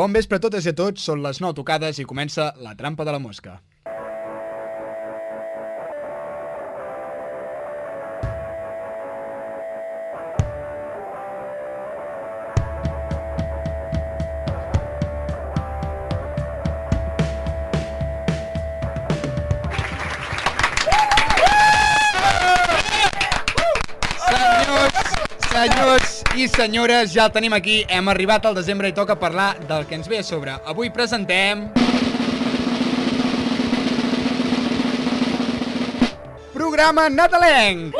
Bon vespre a totes i a tots, són les 9 tocades i comença la trampa de la mosca. I senyores, ja el tenim aquí. Hem arribat al desembre i toca parlar del que ens ve a sobre. Avui presentem... Programa nadalenc!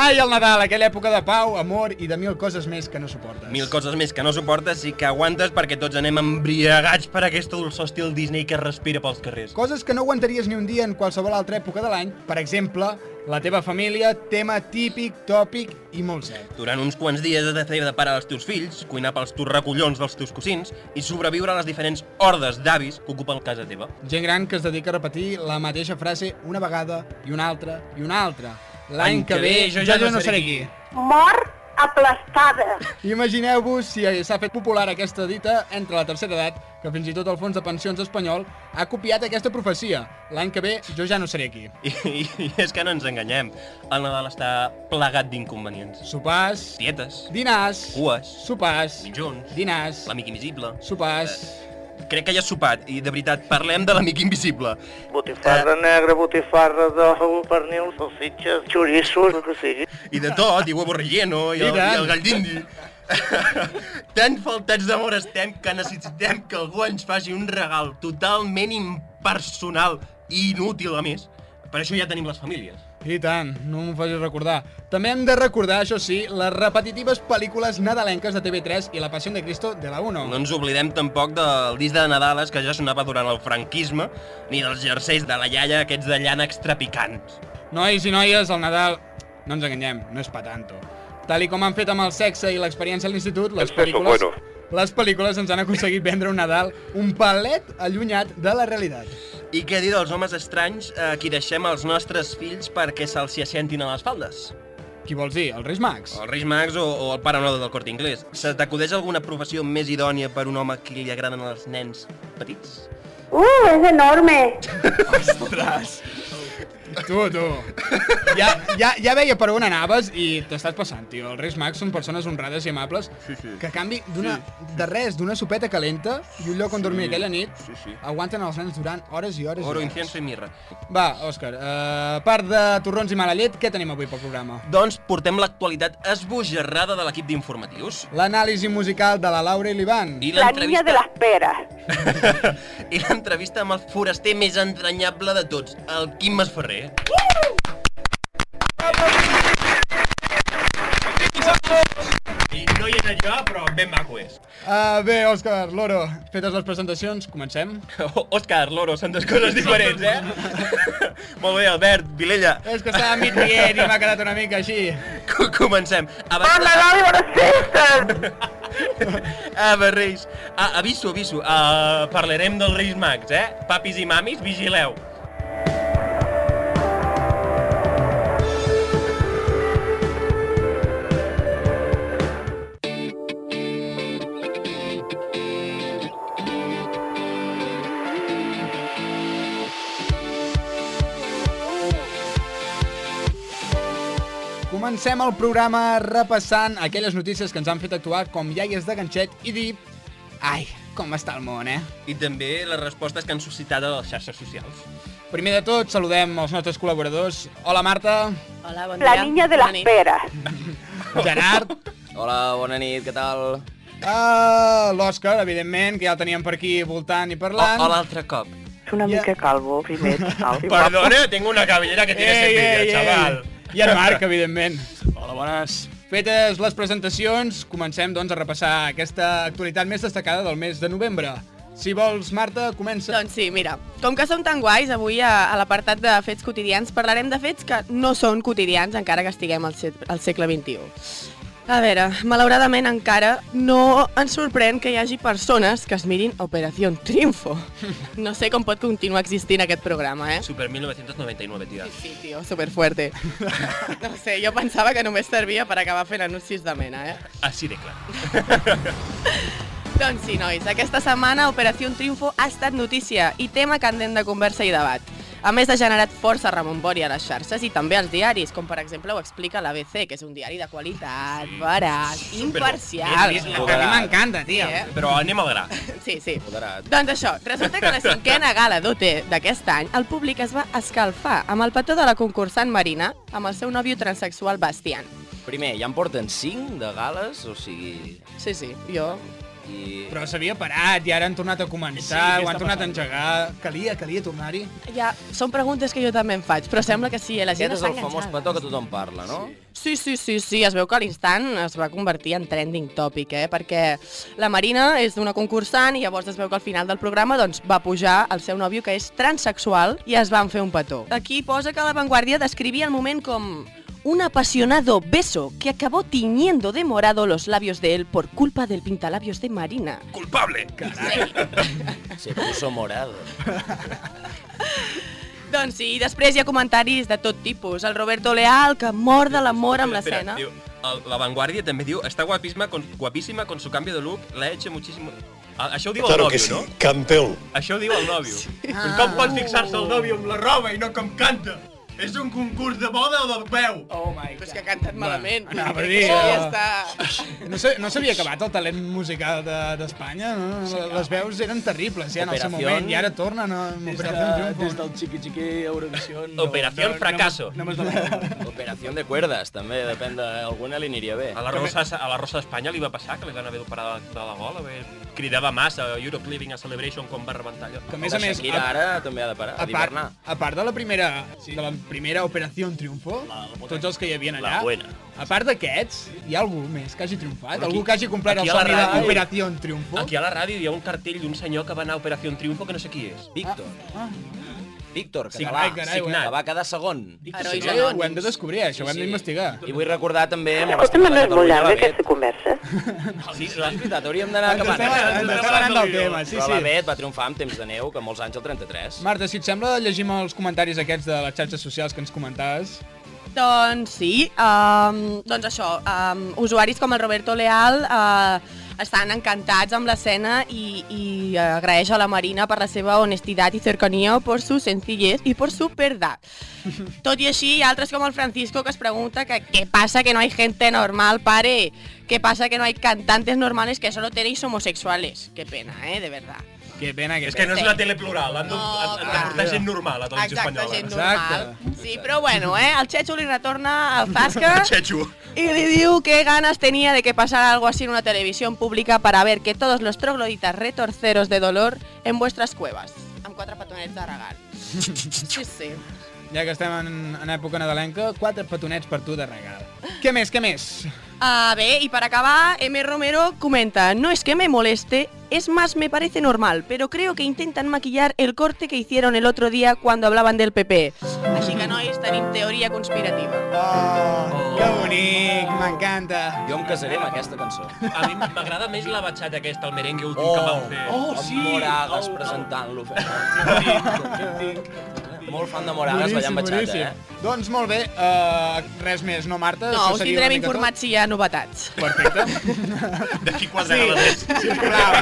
Ai, el Nadal, aquella època de pau, amor i de mil coses més que no suportes. Mil coses més que no suportes i que aguantes perquè tots anem embriagats per aquesta dolçor estil Disney que es respira pels carrers. Coses que no aguantaries ni un dia en qualsevol altra època de l'any. Per exemple, la teva família, tema típic, tòpic i molt cert. Durant uns quants dies has de fer de pare dels teus fills, cuinar pels teus recollons dels teus cosins i sobreviure a les diferents hordes d'avis que ocupen casa teva. Gent gran que es dedica a repetir la mateixa frase una vegada i una altra i una altra. L'any que ve jo ja no seré aquí. Mort aplastada. Imagineu-vos si s'ha fet popular aquesta dita entre la tercera edat, que fins i tot el fons de pensions espanyol ha copiat aquesta profecia. L'any que ve jo ja no seré aquí. I, i, I és que no ens enganyem, el Nadal està plegat d'inconvenients. Sopars, Tietes, dinars, cues, sopars, mitjons, dinars, l'amic invisible... sopars... Crec que ja has sopat i, de veritat, parlem de l'amic invisible. Botifarra negra, botifarra d'ou, pernil, salsitxes, xoriços, el que sigui. I de tot, i huevo relleno, i I el, tant. i el gall d'indi. Tan faltats d'amor estem que necessitem que algú ens faci un regal totalment impersonal i inútil, a més. Per això ja tenim les famílies. I tant, no m'ho facis recordar. També hem de recordar, això sí, les repetitives pel·lícules nadalenques de TV3 i La Passió de Cristo de la 1. No ens oblidem tampoc del disc de Nadales que ja sonava durant el franquisme, ni dels jerseis de la iaia aquests de llana extrapicants. Nois i noies, el Nadal, no ens enganyem, no és pa tanto. Tal i com han fet amb el sexe i l'experiència a l'institut, les pel·lícules... bueno. Les pel·lícules ens han aconseguit vendre un Nadal un palet allunyat de la realitat. I què dir dels homes estranys a qui deixem els nostres fills perquè se'ls hi assentin a les faldes? Qui vols dir? Els Reis Mags? El Reis Mags o, o el Pare del Corte Inglés. Se t'acudeix alguna professió més idònia per un home a qui li agraden els nens petits? Uh, és enorme. Ostres! Tu, tu. Ja, ja, ja veia per on anaves i t'estàs passant, tio. Els Reis Mags són persones honrades i amables Sí, sí. que a canvi d'una de res, d'una sopeta calenta i un lloc on dormir aquella nit, Sí, sí. aguanten els nens durant hores i hores Oro, i hores. incienso i mirra. Va, Òscar, uh, a part de torrons i mala llet, què tenim avui pel programa? Doncs portem l'actualitat esbojarrada de l'equip d'informatius. L'anàlisi musical de la Laura i l'Ivan. I La niña de las peras. I l'entrevista amb el foraster més entranyable de tots, el Quim Masferrer. I no hi és allò, però ben maco és. Uh, bé, Òscar, Loro, fetes les presentacions, comencem. Òscar, Loro, són dues coses diferents, eh? Molt bé, Albert, Vilella, És que estava mig rient i m'ha quedat una mica així. co- comencem. Hola, Abans... Gavi, bones festes. Ah, va, Reis. Ah, aviso, aviso. Uh, parlarem dels Reis Mags, eh? Papis i mamis, vigileu. Comencem el programa repassant aquelles notícies que ens han fet actuar com iaies de ganxet i dir Ai, com està el món, eh? I també les respostes que han suscitat a les xarxes socials. Primer de tot, saludem els nostres col·laboradors. Hola, Marta, Hola, bon La dia. niña de Bona las peras. Gerard, Hola, bona nit, què tal? uh, l'Òscar, evidentment, que ja el teníem per aquí voltant i parlant. o l'altre cop. Es una Ja. mica calvo, primer. Perdona, tengo una cabellera que tiene sentido, chaval. I en Marc, evidentment. Hola, bones. Fetes les presentacions, comencem doncs a repassar aquesta actualitat més destacada del mes de novembre. Si vols, Marta, comença. Doncs sí, mira, com que som tan guais, avui a, a l'apartat de fets quotidians parlarem de fets que no són quotidians encara que estiguem al, al segle XXI. A veure, malauradament encara no ens sorprèn que hi hagi persones que es mirin Operació Triunfo. No sé com pot continuar existint aquest programa, eh? Super 1999, tia. Sí, tio, superfuerte. No sé, jo pensava que només servia per acabar fent anuncis de mena, eh? Així de clar. Doncs sí, nois, aquesta setmana Operació Triunfo ha estat notícia i tema candent de conversa i debat. A més, ha generat força remombori a les xarxes i també als diaris, com per exemple ho explica l'ABC, que és un diari de qualitat, sí. veraç, imparcial. A mi m'encanta, tia. Sí, eh? Però anem al gra. Sí, sí. Moderat. Doncs això, resulta que la cinquena gala d'OT d'aquest any, el públic es va escalfar amb el petó de la concursant Marina amb el seu nòvio transexual Bastian. Primer, ja en porten 5 de gales, o sigui... Sí, sí, jo... I... Però s'havia parat i ara han tornat a començar, Sí, sí, ho han tornat a passant? engegar. Calia, calia tornar-hi. Ja, són preguntes que jo també em faig, però sembla que sí, eh, la gent Aquest és està el famós petó que tothom parla, no? Sí, sí, sí, sí, es veu que a l'instant es va convertir en trending topic, eh? perquè la Marina és una concursant i llavors es veu que al final del programa doncs, va pujar el seu nòvio que és transexual i es van fer un petó. Aquí posa que la Vanguardia descrivia el moment com un apasionado beso que acabó tiñendo de morado los labios de él por culpa del pintalabios de Marina. Culpable! Se puso morado. Doncs sí, i després hi ha comentaris de tot tipus. El Roberto Leal, que mor de l'amor amb l'escena. diu, el- La Vanguardia també diu està guapísima con, guapísima con su cambio de look, la ha hecho muchísimo... Ah, Això ho diu el Claro nòvio, que sí, no? Cantel. Això ho diu el nòvio. Sí. Com pot fixar-se el nòvio amb la roba i no com canta? És un concurs de boda o de veu? Oh my Però és que ha cantat malament. anava a dir, eh, ja està... No no s'havia acabat el talent musical de- d'Espanya, no? Les veus eren terribles ja en el seu Operación- moment i ara tornen a Operació Triunfo. del Chiqui Chiqui Eurovisión... Operació fracaso. No, no, no, Operació de cuerdas, també, depèn de... Alguna li aniria bé. A la Rosa, a la Rosa d'Espanya li va passar que li van haver d'operar de, de la gola, bé. cridava massa Europe Living a Celebration quan va rebentar allò. Que a més a més, Shakira a, ara també ha de parar, a, part, a part de la primera, de la primera Operació Triunfo, tots els que hi havia allà, La buena. a part d'aquests, hi ha algú més que hagi triomfat? Aquí- algú que hagi complert el la somni d'Operació Triunfo? Aquí a la ràdio hi ha un cartell d'un senyor que va anar a Operació Triunfo que no sé qui és. Víctor. Ah, Víctor, Sí, català, ai, carai, signat. que va quedar segon. Herois sí, ho hem de descobrir, això ho hem Sí, sí. d'investigar. I vull recordar també... Escolta'm, no és molt llarga aquesta conversa? Sí, és veritat, hauríem d'anar acabant. ens estem anant del tema, sí, Però la sí. Bet va triomfar amb temps de neu, que molts anys al 33. Marta, si et sembla, llegim els comentaris aquests de les xarxes socials que ens comentaves. Doncs sí, um, doncs això, um, usuaris com el Roberto Leal uh, estan encantats amb l'escena i, i agraeix a la Marina per la seva honestitat i cercanía, por su sencillez i por su verdad. Tot i així, hi ha altres com el Francisco que es pregunta que què passa que no hay gente normal, pare? ¿Qué pasa que no hay cantantes normales que solo tenéis homosexuales? Qué pena, eh, de verdad. Que pena, que És que no és una tele plural, han de, No, han, han de portar gent normal a televisió Exacte, espanyola. gent Exacte. normal. Sí, però bueno, eh, el Chechu li retorna al Chechu. y le diu que ganas tenía de que pasara algo así en una televisión pública para ver que todos los trogloditas retorceros de dolor en vuestras cuevas. Amb quatre petonets de regal. Sí, sí. Ja que estem en, en època nadalenca, quatre petonets per tu de regal. Què més, què més? A ver, y para acabar, M. Romero comenta, no es que me moleste, es más, me parece normal, pero creo que intentan maquillar el corte que hicieron el otro día cuando hablaban del PP. Així que, nois, tenim teoria conspirativa. Oh, que bonic, m'encanta. Jo em casaré amb aquesta cançó. A mi m'agrada més la batxata aquesta, el merengue últim Oh, que van fer. oh, sí! Amb Moragas Oh, oh. presentant-lo. Molt fan de Moragas ballant batxata, eh? Doncs molt bé, uh, res més, no, Marta? No, us tindrem informats si hi ha novetats. Perfecte. D'aquí quatre sí. gales. Sisplau.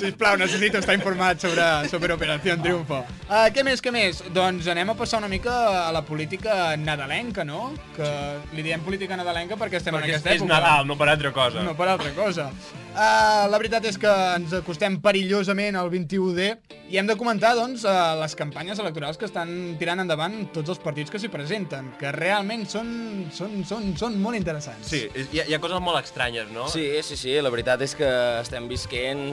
Sisplau, necessito estar informat sobre, sobre Operació Triunfo. Uh, què més, què més? Doncs anem a passar una mica a la política nadalenca, no? Que li diem política nadalenca perquè estem Perquè en és, aquesta és època. Nadal, no per altra cosa. No per altra cosa. Uh, la veritat és que ens acostem perillosament al 21D i hem de comentar, doncs, uh, les campanyes electorals que estan tirant endavant tots els partits que s'hi presenten, que realment són, són, són, són molt interessants. Sí, hi ha, hi ha coses molt estranyes, no? Sí, sí, sí, la veritat és que estem visquent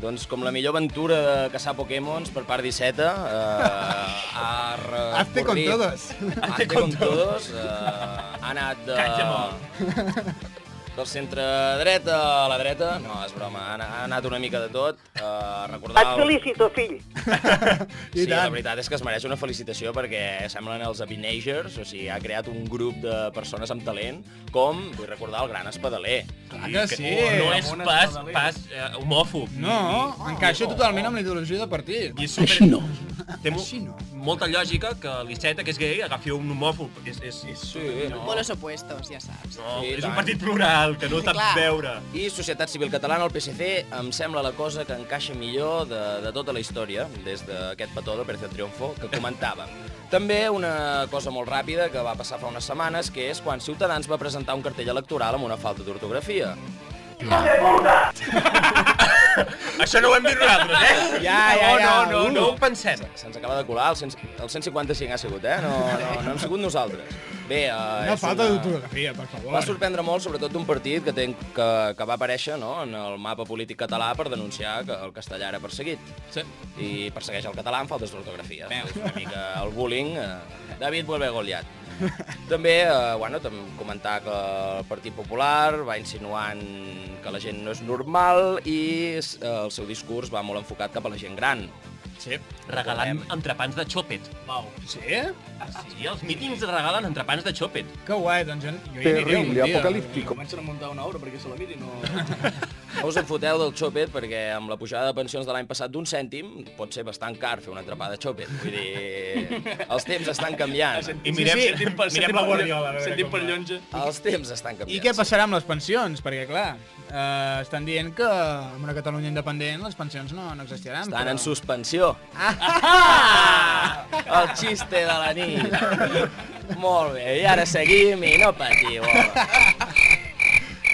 doncs, com la millor aventura de caçar Pokémons per part d'Iceta. Eh, ha Hazte con todos. Hazte con todos. Eh, ha anat de... del centre dreta a la dreta, no, és broma, ha, ha anat una mica de tot. Uh, recordar... Et felicito, fill. I Sí, la tant. veritat és que es mereix una felicitació perquè semblen els Abinagers, o sigui, ha creat un grup de persones amb talent, com, vull recordar, el gran espadaler. Clar que sí. No és pas, pas eh, homòfob. No, encaixa totalment amb la ideologia de partit. I és super... no. Té mo Així no. molta lògica que l'Iceta, que és gay, agafi un homòfob. És, és, és, Sí, no. Buenos opuestos, ja saps. no, Sí, és tant. un partit plural, que no Sí, veure. I Societat Civil Catalana, el PSC, em sembla la cosa que encaixa millor de, de tota la història, des d'aquest petó de Pérez Triunfo que comentàvem. També una cosa molt ràpida que va passar fa unes setmanes, que és quan Ciutadans va presentar un cartell electoral amb una falta d'ortografia. Això no ho hem dit nosaltres, eh? Ja, ja, ja. No, no, no, no Uh. ho pensem. Se'ns acaba de colar, el, 100, el 155 ha sigut, eh? No, no, no hem sigut nosaltres. Bé, uh, Una falta d'ortografia, per Va favor. sorprendre molt, sobretot d'un partit que, ten, que, que va aparèixer no, en el mapa polític català per denunciar que el castellà era perseguit. Sí. I persegueix el català amb faltes d'ortografia. Una mica el bullying. Eh, David vuelve goliat. També, eh, bueno, també comentar que el Partit Popular va insinuant que la gent no és normal i eh, el seu discurs va molt enfocat cap a la gent gran. Sí. Regalant entrepans de xòpet. Wow. Sí? Sí, els mítings regalen entrepans de xòpet. Que guai, doncs jo, jo hi aniré algun dia. Comencen a muntar una obra perquè se la mirin o... No us en foteu del xòpet perquè amb la pujada de pensions de l'any passat d'un cèntim pot ser bastant car fer una atrapada de xòpet. Vull dir, els temps estan canviant. I mirem, sí. sentim, per, mirem la Guardiola. Sentim per llonja. Els temps estan canviant. I què passarà amb les pensions? Perquè, clar, eh, estan dient que en una Catalunya independent les pensions no, no existiran. Estan en però... suspensió. Ah! El xiste de la nit. Molt bé, i ara seguim i no patiu. home.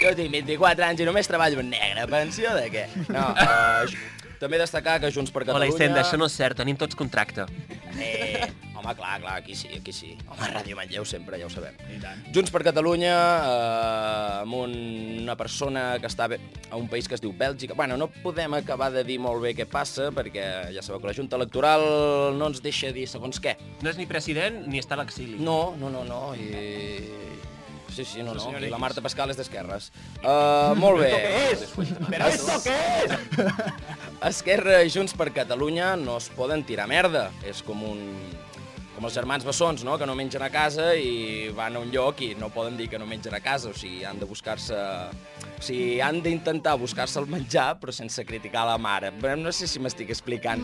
Jo tinc 24 anys i només treballo en negre. Pensió de què? No, uh, també destacar que Junts per Hola, Catalunya... Hisenda, això no és cert, tenim tots contracte. Eh, home, clar, clar, aquí sí, aquí sí. Home, Ràdio Manlleu sempre, ja ho sabem. I tant. Junts per Catalunya, eh, amb un, una persona que està a un país que es diu Bèlgica. Bueno, no podem acabar de dir molt bé què passa, perquè ja sabeu que la Junta Electoral no ens deixa dir segons què. No és ni president ni està a l'exili. No, no, no, no, i... Sí, sí, no, no. I la. Marta Pascal és d'esquerres. Uh, molt bé. Però esto què és? Esquerra i Junts per Catalunya no es poden tirar merda. És com un com els germans bessons, no? que no mengen a casa i van a un lloc i no poden dir que no mengen a casa, o sigui, han de buscar-se... O sigui, han d'intentar buscar-se el menjar, però sense criticar la mare. Però no sé si m'estic explicant.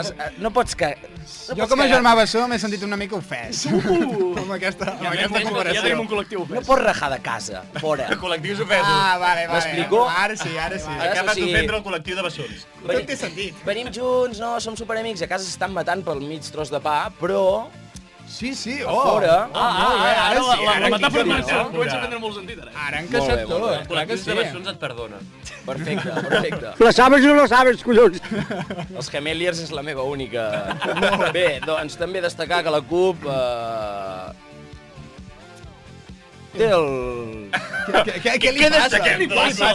Es, eh, no pots que... No Jo pots com a germà bessó m'he sentit una mica ofès. Uh! amb aquesta, amb aquesta Ja tenim comparació. un col·lectiu No ofès. pots rajar de casa, fora. Col·lectius ofesos. Ah, vale, vale. M'explico? Ara sí, ara sí. Acabes o sigui- d'ofendre el col·lectiu de bessons. Tot té sentit. Venim junts, no, som superamics, a casa s'estan matant pel mig tros de pa, però Sí, sí, a oh. fora... Ah, molt bé, ara la, sí, la, ara la metàfora comença, no? comença a prendre molt sentit, ara. Ara han bé. tot, Els clar que col·lectius sí. de bessons et perdona. Perfecte, perfecte. Lo sabes o no lo sabes, collons? Els Gemeliers és la meva única... Bé, doncs també destacar que la CUP... Eh... Té el... Què, què, què li passa? Què li passa?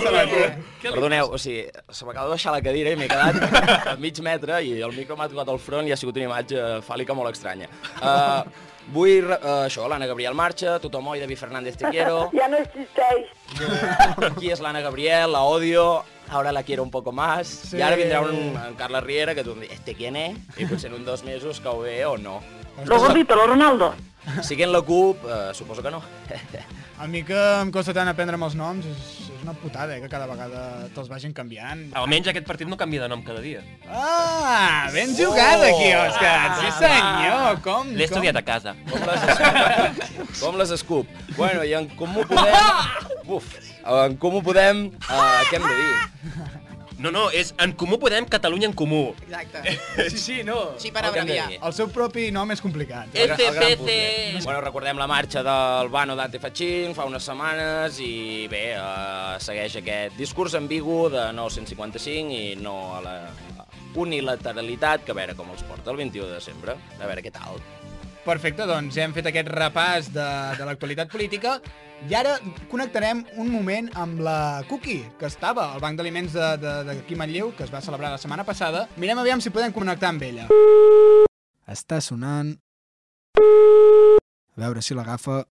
Perdoneu, o sigui, se m'acaba de baixar la cadira i m'he quedat a mig metre i el micro m'ha tocat al front i ha sigut una imatge fàl·lica molt estranya. Uh, vull, uh, això, l'Anna Gabriel marxa, tothom oi, David Fernández te quiero, Ya no existeix. aquí és l'Anna Gabriel, la odio, ahora la quiero un poco más, Sí. i ara vindrà un, en Carles Riera que tu em dius, este quién es? I potser en un dos mesos cau bé o no. Lo gordito, lo Ronaldo. Siguent la CUP, uh, suposo que no. A mi que em costa tant aprendre'm els noms, és, és una putada, eh, que cada vegada te'ls vagin canviant. Almenys aquest partit no canvia de nom cada dia. Ah, ben jugat aquí, Òscar. Sí, senyor, com? L'he com? estudiat a casa. Com les escup. Com les escup. Bueno, i en Comú Podem... Uf, en Comú Podem, uh, què hem de dir? No, no, és En Comú Podem, Catalunya en Comú. Exacte. Sí, sí, no. Així per abreviar. El seu propi nom és complicat. Puzzle. Bueno, recordem la marxa del Bano Dante Fachin fa unes setmanes i bé, eh, segueix aquest discurs ambigu de no al 155 i no a la unilateralitat, que a veure com els porta el 21 de desembre, a veure què tal. Perfecte, doncs ja hem fet aquest repàs de, de l'actualitat política i ara connectarem un moment amb la Cookie, que estava al Banc d'Aliments d'aquí Manlleu, que es va celebrar la setmana passada. Mirem aviam si podem connectar amb ella. Està sonant... A veure si l'agafa...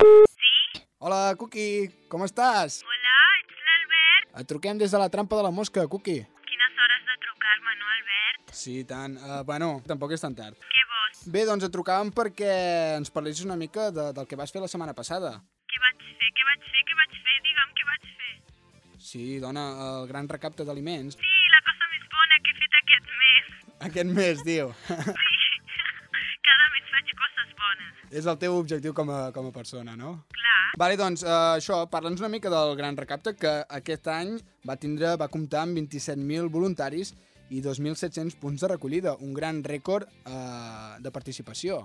Sí? Hola, Hola, Cookie, com estàs? Hola, ets l'Albert? Et truquem des de la trampa de la mosca, Cookie. Quines hores de trucar-me, no, Albert? Sí, tant. Uh, bueno, tampoc és tan tard. Què vols? Bé, doncs et trucàvem perquè ens parlessis una mica de, del que vas fer la setmana passada. Què vaig fer? Què vaig fer? Què vaig fer? Digue'm què vaig fer. Sí, dona, el gran recapte d'aliments. Sí, la cosa més bona que he fet aquest mes. Aquest mes, diu. Sí, cada mes faig coses bones. és el teu objectiu com a, com a persona, no? Clar. Vale, doncs, uh, això, parla'ns una mica del gran recapte que aquest any va tindre, va comptar amb 27.000 voluntaris i 2.700 punts de recollida, un gran rècord uh, de participació.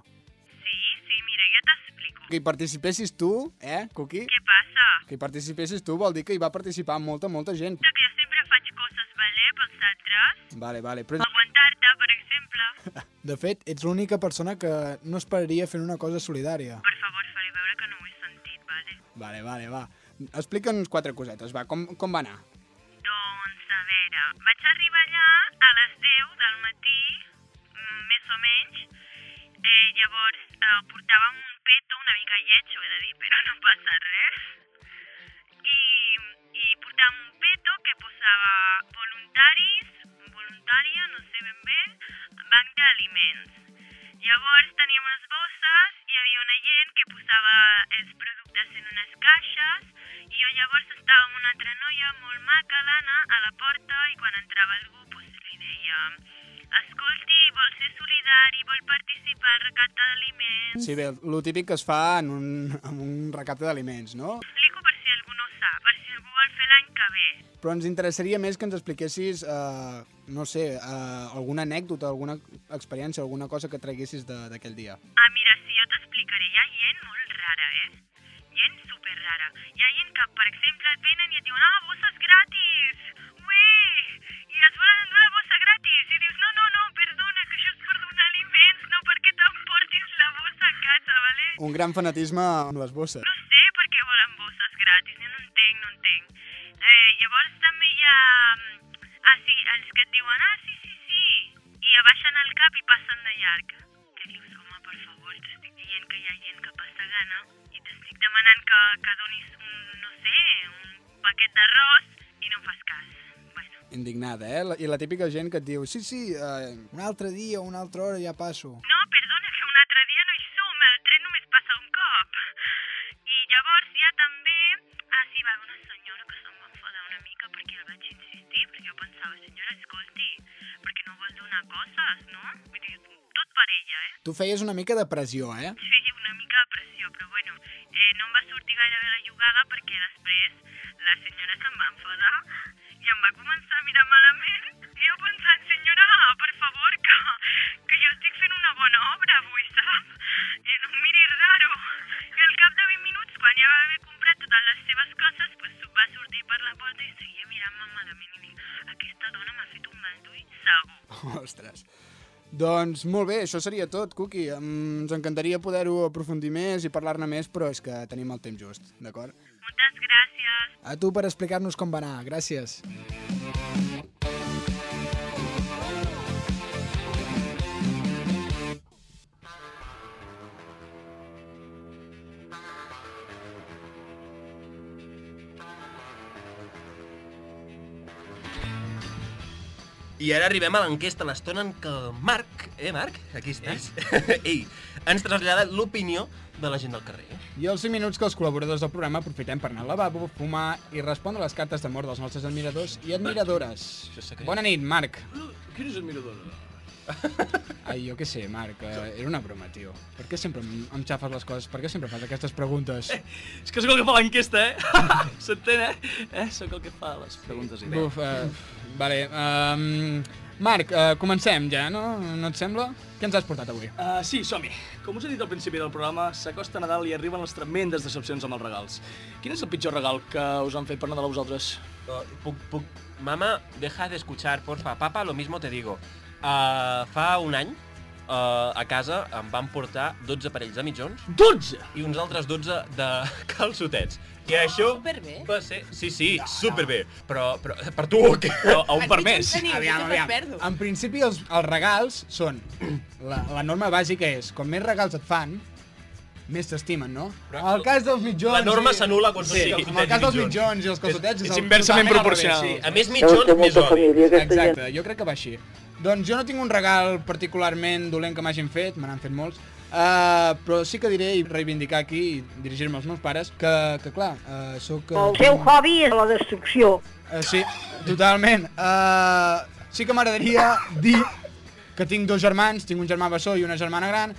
Sí, sí, mira, ja t'explico. Que hi participessis tu, eh, Cookie? Què passa? Que hi participessis tu vol dir que hi va participar molta, molta gent. Que jo sempre faig coses, vale, pels altres. Vale, vale, però Aguantar-te, per exemple. de fet, ets l'única persona que no esperaria fent una cosa solidària. Per favor, faré veure que no ho he sentit, vale? Vale, vale, va. Explica'ns quatre cosetes, va, com, com va anar? Vaig arribar allà a les 10 del matí, més o menys. Eh, llavors, eh, portàvem un peto una mica lleig, ho he de dir, però no passa res. I, i portàvem un peto que posava voluntaris, voluntària, no sé ben bé, banc d'aliments. Llavors teníem unes bosses, hi havia una gent que posava els productes en unes caixes i jo llavors estava amb una altra noia molt maca, l'Anna, a la porta i quan entrava algú pues, li deia escolti, vol ser solidari, vol participar al recapte d'aliments... Sí, bé, el típic que es fa en un, en un recapte d'aliments, no? Explico per si algú no sap, per si algú vol fer l'any que ve. Però ens interessaria més que ens expliquessis, eh, no sé, eh, alguna anècdota, alguna experiència, alguna cosa que traguessis de- d'aquell dia. Ah, mira, sí, jo t'explicaré. Hi ha gent molt rara, eh? Gent super rara. Hi ha gent que, per exemple, et venen i et diuen ah, bosses gratis! Ui! I es volen endur la bossa gratis! I dius, no, no, no, perdona, aliments, no perquè t'emportis la bossa a casa, vale? Un gran fanatisme amb les bosses. No sé per què volen bosses gratis, jo no entenc, no entenc. Eh, llavors també hi ha... mm, Ah, sí, els que et diuen, ah, sí, sí, sí, i abaixen el cap i passen de llarg. Que dius, home, per favor, t'estic dient que hi ha gent que passa gana i t'estic demanant que, que donis un, no sé, un paquet d'arròs i no em fas cas. Indignada, eh? I la típica gent que et diu, sí, sí, eh, un altre dia, una altra hora ja passo. no, perdona, que un altre dia no hi som, el tren només passa un cop. I llavors ha també... Ah, sí, va, una senyora que se'm va enfadar una mica perquè el vaig insistir, perquè jo pensava, senyora, escolti, perquè no vol donar coses, no? Vull dir, tot per ella, eh? Tu feies una mica de pressió, eh? Sí, una mica de pressió, però bueno, eh, no em va sortir gaire bé la jugada perquè després la senyora se'm va enfadar i em va començar a mirar malament. I jo pensant, senyora, per favor, que, que jo estic fent una bona obra avui, sap? I no em miri raro. I al cap de 20 minuts, quan ja va haver comprat totes les seves coses, pues va sortir per la porta i seguia mirant-me malament i dic, aquesta dona m'ha fet un mal d'ull segur. Ostres. Doncs molt bé, això seria tot. Em- Ens encantaria poder-ho aprofundir més i parlar-ne més, però és que tenim el temps just, d'acord? Moltes gràcies. A tu per explicar-nos com va anar. Gràcies. I ara arribem a l'enquesta, l'estona en què el Marc, eh Marc, aquí estàs, ell, ens trasllada l'opinió de la gent del carrer. I els 5 minuts que els col·laboradors del programa aprofitem per anar al lavabo, fumar i respondre les cartes d'amor dels nostres admiradors i admiradores. Bona nit, Marc. Quin és admirador? Ai, jo què sé, Marc, eh, era una broma, tio. Per què sempre em, em xafes les coses? Per què sempre fas aquestes preguntes? És que sóc el que fa l'enquesta, eh? S'entén, eh? Eh? Sóc el que fa les preguntes i Buf, eh, vale. Um, Marc, uh, comencem ja, no? No et sembla? Què ens has portat avui? Uh, sí, som-hi. Com us he dit al principi del programa, s'acosta Nadal i arriben les tremendes decepcions amb els regals. Quin és el pitjor regal que us han fet per Nadal a vosaltres? Uh, puc, puc... Mama, deja de escuchar, porfa. Papa, lo mismo te digo. Uh, fa un any, uh, a casa em van portar 12 parells de mitjons 12! i uns altres 12 de calçotets. I això Superbé. va ser... Sí, sí, superbé. Però, però per tu, que... Però a un per més. Teniu, Aviam, aviam. En principi, els, els regals són... La, la norma bàsica és, com més regals et fan, més t'estimen, no? En el cas dels mitjons... La norma s'anul·la quan sí, calçotets En el cas dels mitjons. i els calçotets és, és inversament proporcional. Sí, a més mitjons, més odi. Exacte, jo crec que va així. Doncs jo no tinc un regal particularment dolent que m'hagin fet, me n'han fet molts, uh, però sí que diré i reivindicar aquí i dirigir-me als meus pares que, que clar, uh, soc... El seu hobby és la destrucció. Uh, sí, totalment. Uh, sí que m'agradaria dir que tinc dos germans, tinc un germà bessó i una germana gran,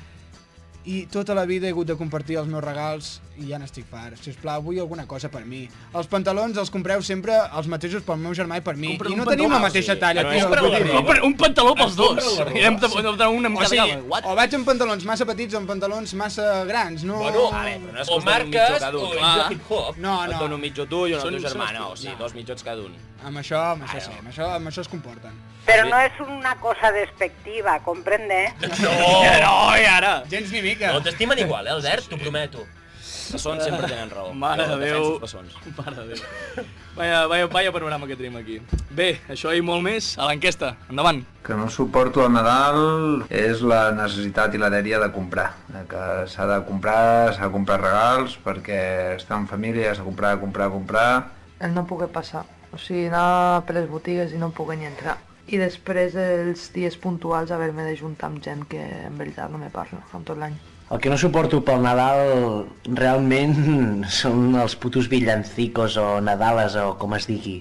i tota la vida he hagut de compartir els meus regals i ja n'estic fart. Si us plau, vull alguna cosa per mi. Els pantalons els compreu sempre els mateixos pel meu germà i per mi. Compra't I no tenim la mateixa sí. talla, No, tio. compra roba. Compra un pantaló pels dos. compra. I hem de, hem de una O sigui, o vaig amb pantalons massa petits o amb pantalons massa grans, no... Bueno, A veure, però no és o que us doni un mitjó marques cada un. o de hip-hop. No, Et dono no, un mitjó tu i un al teu germà, no, sí, dos mitjons cada un. amb això, amb això sí, amb això, amb això es comporten. Pero no es una cosa despectiva, ¿comprende? No, No, i ara. Gens ni mica. no t'estimen igual, eh, Albert, t'ho prometo. Bessons sempre tenen raó. Mare de Déu. Mare de Déu. Vaya, vaya, vaya panorama que tenim aquí. Bé, això i molt més a l'enquesta. Endavant. que no suporto el Nadal és la necessitat i la dèria de comprar. Que s'ha de comprar, s'ha de comprar regals, perquè estar en família s'ha de comprar, comprar, comprar. el no poder passar. O sigui, anar per les botigues i no poder ni entrar. I després els dies puntuals haver-me de juntar amb gent que en veritat no me parlo amb tot l'any. El que no suporto pel Nadal realment són els putos villancicos o Nadales o com es digui.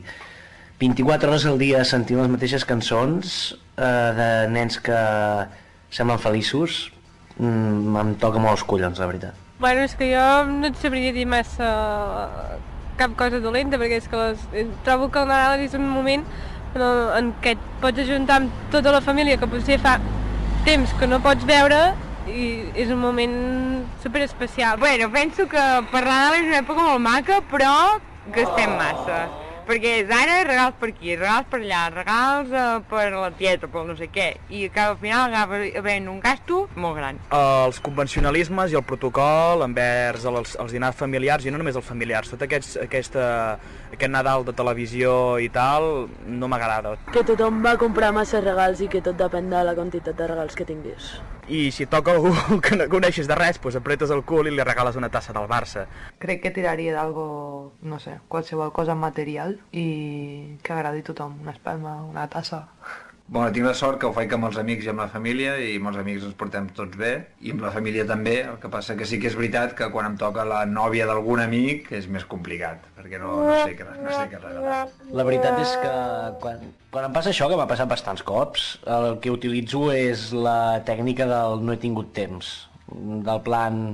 24 hores al dia sentint les mateixes cançons eh, de nens que semblen feliços mm, em toca molt els collons, la veritat. Bueno, és que jo no et sabria dir massa cap cosa dolenta, perquè és que les, eh, trobo que el Nadal és un moment en, el, en què et pots ajuntar amb tota la família, que potser fa temps que no pots veure, i és un moment super especial. Bueno, penso que Nadal és una època molt maca, però gastem massa. Perquè és ara regals per aquí, regals per allà, regals eh, per la tieta, per no sé què. I que al final acaba havent un gasto molt gran. els convencionalismes i el protocol envers els, els dinars familiars, i no només els familiars, tot aquest, aquesta, aquest Nadal de televisió i tal, no m'agrada. Que tothom va comprar massa regals i que tot depèn de la quantitat de regals que tinguis. I si toca algú que no coneixes de res, doncs apretes el cul i li regales una tassa del Barça. Crec que tiraria d'algo, no sé, qualsevol cosa material i que agradi a tothom, una espelma, una tassa. Bueno, tinc la sort que ho faig amb els amics i amb la família i amb els amics ens portem tots bé i amb la família també, el que passa que sí que és veritat que quan em toca la nòvia d'algun amic és més complicat, perquè no, no sé què, no sé què regalar. La veritat és que quan, quan em passa això, que m'ha passat bastants cops, el que utilitzo és la tècnica del no he tingut temps. Del plan,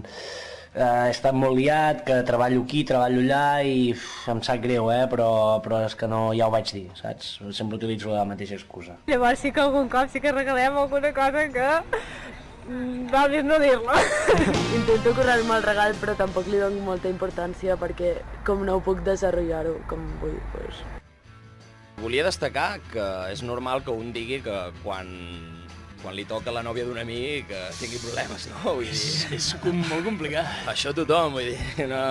eh, he estat molt liat, que treballo aquí, treballo allà i uf, em sap greu, eh? però, però és que no, ja ho vaig dir, saps? Sempre utilitzo la mateixa excusa. Llavors sí que algun cop sí que regalem alguna cosa que mm, val més no dir-la. Intento currar-me el regal, però tampoc li dono molta importància perquè com no ho puc desenvolupar-ho com vull, doncs... Volia destacar que és normal que un digui que quan, quan li toca la nòvia d'un amic que tingui problemes, no? Vull dir, És com molt complicat. això tothom, vull dir, no,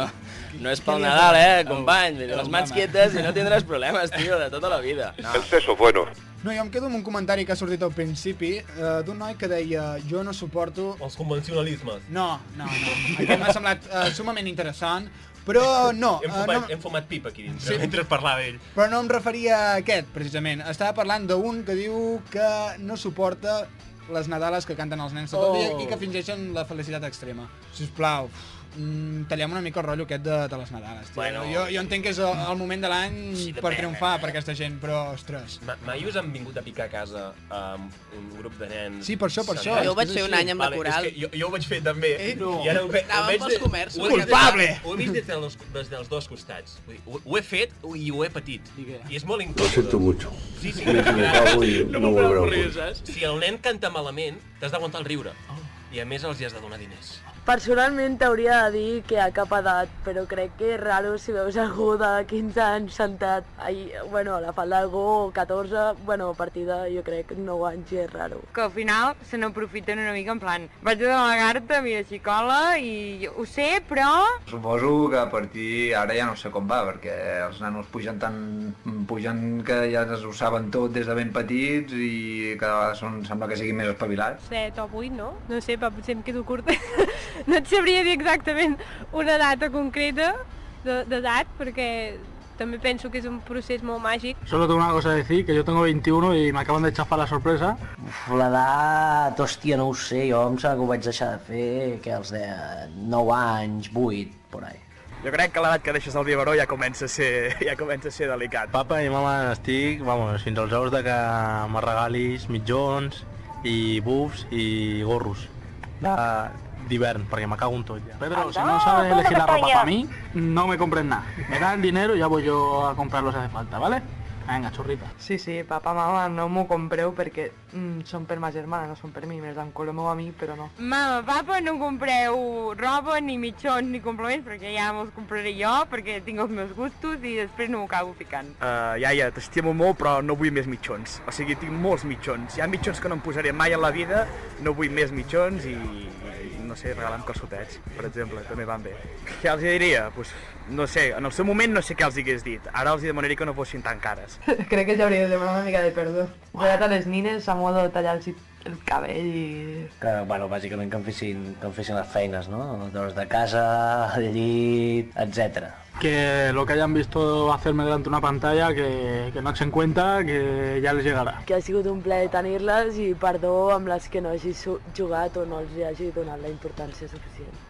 no és pel Nadal, eh, company? Dir, Les mans quietes i no tindràs problemes, tio, de tota la vida. No. sexo bueno. No, jo em quedo amb un comentari que ha sortit al principi eh, d'un noi que deia jo no suporto... Els convencionalismes. No, no, no. Aquest m'ha semblat eh, sumament interessant, però no. Hem eh, fumat, no hem fumat pipa aquí dintre, Sí. mentre parlava ell. però no em referia a aquest, precisament. Estava parlant d'un que diu que no suporta les Nadales que canten els nens tot el dia Oh. i que fingeixen la felicitat extrema. Si us plau, mm, tallem una mica el rotllo aquest de, de les Nadales. Tio. Bueno. jo, jo entenc que és el, el moment de l'any Sí, per triomfar eh? per aquesta gent, però, ostres... Ma mai us han vingut a picar a casa amb un grup de nens? Sí, per això, per això. Jo ho vaig fer un any amb la Vale, Coral. és que jo, jo ho vaig fer també. Eh, no. I ara ho, ve, ho Anàvem veig pels de- Culpable! Ho he vist des dels, des dels dos costats. Vull dir, ho, ho he fet i ho he patit. I és molt Lo incòmode. siento mucho. Sí, sí. No, a ocurrir. saps? Si el nen canta malament, t'has d'aguantar el riure. I a més els hi has de donar diners. Personalment t'hauria de dir que a cap edat, però crec que és raro si veus algú de 15 anys sentat ahí, bueno, a la falda d'algú, 14, bueno, a partir de, jo crec, 9 anys ja és raro. Que al final se n'aprofiten una mica en plan, vaig a carta, mira, xicola, i ho sé, però... Suposo que a partir ara ja no sé com va, perquè els nanos pugen tan... pugen que ja ho saben tot des de ben petits i cada vegada són, sembla que siguin més espavilats. 7 o 8, no? No sé, però potser em quedo curta. no et sabria dir exactament una data concreta de- d'edat, perquè també penso que és un procés molt màgic. Solo tengo una cosa a decir, que yo tengo 21 y me acaban de chafar la sorpresa. Uf, L'edat, hòstia, no ho sé, jo em sembla que ho vaig deixar de fer, que als de 9 anys, 8, por ahí. Jo crec que l'edat que deixes el biberó ja comença a ser, ja comença a ser delicat. Papa i mama estic, vamos, fins als ous de que me regalis mitjons i bufs i gorros de- d'hivern, perquè me cago en tot ja. Pedro, si no sabes elegir la ropa para mí, no me compres nada. Me da el dinero y ya voy yo a comprarlo si hace falta, ¿vale? Venga, churrita. Sí, sí, papà, mama, no m'ho compreu perquè mm, són per ma germana, no són per mi. Me les encolomeu a mi, però no. Mama, papa, no compreu roba, ni mitjons, ni complements, perquè ja me'ls compraré jo, perquè tinc els meus gustos i després no m'ho acabo ficant. Uh, iaia, t'estimo molt, però no vull més mitjons. O sigui, tinc molts mitjons. Hi ha mitjons que no em posaré mai a la vida, no vull més mitjons i, i no sé, regalar calçotets, per exemple, també van bé. Què els diria? Pues, no sé, en el seu moment no sé què els hagués dit. Ara els demanaria que no fossin tan cares. Crec que ja hauria de demanar una mica de perdó. Regalat a les nines a modo de tallar-los el cabell i... Que, bueno, bàsicament que em fessin, que em fessin les feines, no? Deures de casa, de llit, etc. Que lo que hayan visto hacerme delante de una pantalla, que, que no echen cuenta, que ya les llegará. Que ha sigut un plaer tenir-les i perdó amb les que no hagi jugat o no els hagi donat la importància suficient.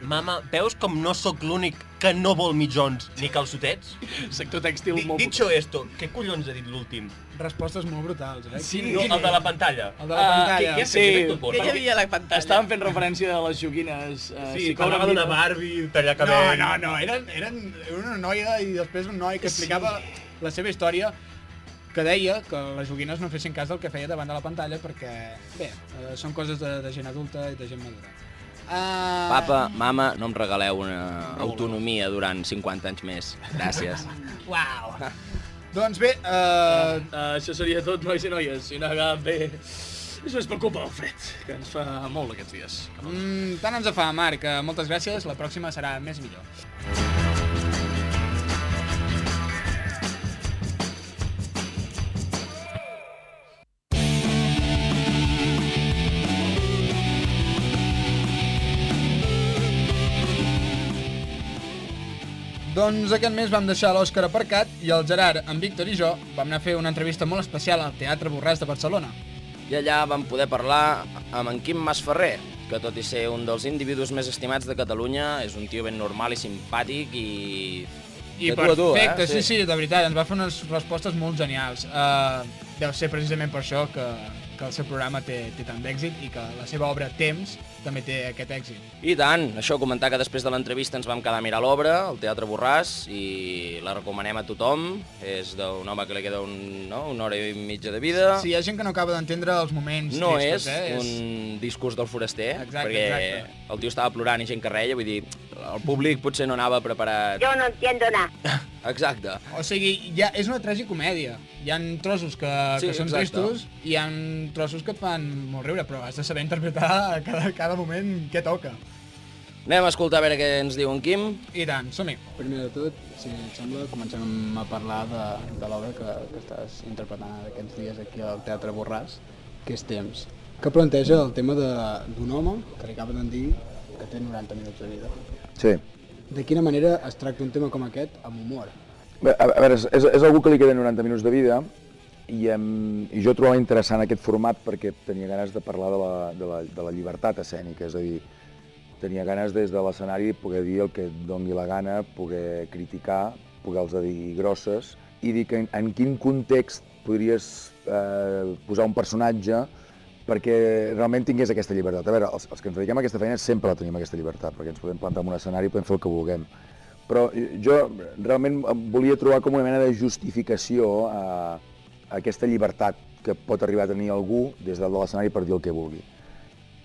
Mama, veus com no sóc l'únic que no vol mitjons ni calçotets? Sector tèxtil Di, molt... Dicho esto, què collons ha dit l'últim? Respostes molt brutals, eh? Sí, no, el de la pantalla. El de la pantalla. Ah, que, Sí. sí, Què hi havia a la pantalla? Estàvem fent referència a les joguines. Uh, Sí, parlava d'una Barbie, tallar No, cabell... no, no, eren, eren era una noia i després un noi que explicava la seva història que deia que les joguines no fessin cas del que feia davant de la pantalla perquè, bé, eh, són coses de, de gent adulta i de gent madura. Uh, Papa, mama, no em regaleu una autonomia durant 50 anys més. Gràcies. Uau. Doncs bé, uh, Uh, això seria tot, nois i noies. I anar bé... Això és per culpa del fred, que ens fa molt aquests dies. mm, tant ens fa, Marc. Uh, moltes gràcies, la pròxima serà més millor. Doncs aquest mes vam deixar l'Òscar aparcat i el Gerard, en Víctor i jo vam anar a fer una entrevista molt especial al Teatre Borràs de Barcelona. I allà vam poder parlar amb en Quim Masferrer, que tot i ser un dels individus més estimats de Catalunya, és un tio ben normal i simpàtic i... I de tu a tu, perfecte, eh? sí, sí, de veritat, ens va fer unes respostes molt genials. Uh, deu ser precisament per això que, que el seu programa té, té tant d'èxit i que la seva obra Temps també té aquest èxit. I tant, això comentar que després de l'entrevista ens vam quedar a mirar l'obra, al Teatre Borràs, i la recomanem a tothom. És d'un home que li queda un, no, una hora i mitja de vida. Si hi ha gent que no acaba d'entendre els moments No tristos, és eh? un discurs del foraster, Exacte, perquè exacte. el tio estava plorant i gent que reia, vull dir, el públic potser no anava preparat. Yo no entiendo nada. Exacte. O sigui, ja és una tragicomèdia. Hi han trossos que, Sí, que són exacte. tristos i hi han trossos que et fan molt riure, però has de saber interpretar cada, cada moment què toca. Anem a escoltar a veure què ens diu en Quim. I tant, som-hi. Primer de tot, si et sembla, comencem a parlar de, de l'obra que, que estàs interpretant aquests dies aquí al Teatre Borràs, que és Temps, que planteja el tema de- d'un home, que li acaben de dir que té 90 minuts de vida. Sí. De quina manera es tracta un tema com aquest amb humor? Bé, a, a veure, és, és, és algú que li queden 90 minuts de vida i, em, i jo trobava interessant aquest format perquè tenia ganes de parlar de la, de la, de la llibertat escènica, és a dir, tenia ganes des de l'escenari poder dir el que et doni la gana, poder criticar, poder-los dir grosses i dir que en, en quin context podries eh, posar un personatge perquè realment tingués aquesta llibertat. A veure, els, els que ens dediquem a aquesta feina sempre la tenim aquesta llibertat, perquè ens podem plantar en un escenari i podem fer el que vulguem. Però jo realment volia trobar com una mena de justificació a aquesta llibertat que pot arribar a tenir algú des de l'escenari per dir el que vulgui.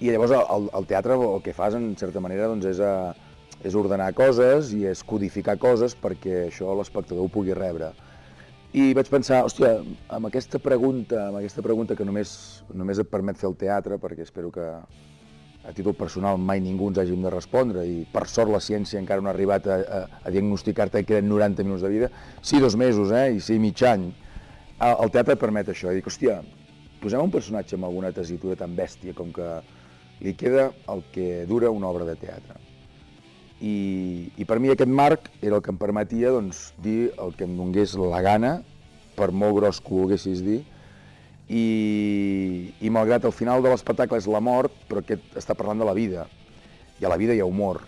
I llavors el, el teatre el que fas en certa manera doncs, és, a, és ordenar coses i és codificar coses perquè això l'espectador ho pugui rebre. I vaig pensar, hòstia, amb aquesta pregunta, amb aquesta pregunta que només, només et permet fer el teatre, perquè espero que a títol personal mai ningú ens hàgim de respondre i per sort la ciència encara no ha arribat a, a, a diagnosticar-te que queden 90 minuts de vida, sí dos mesos, eh, i sí mig any. El, el teatre et permet això, dic, hòstia, posem un personatge amb alguna tesitura tan bèstia com que li queda el que dura una obra de teatre. I, i per mi aquest marc era el que em permetia doncs, dir el que em donés la gana, per molt gros que ho volguessis dir, i, i malgrat el final de l'espectacle és la mort, però aquest està parlant de la vida. I a la vida hi ha humor,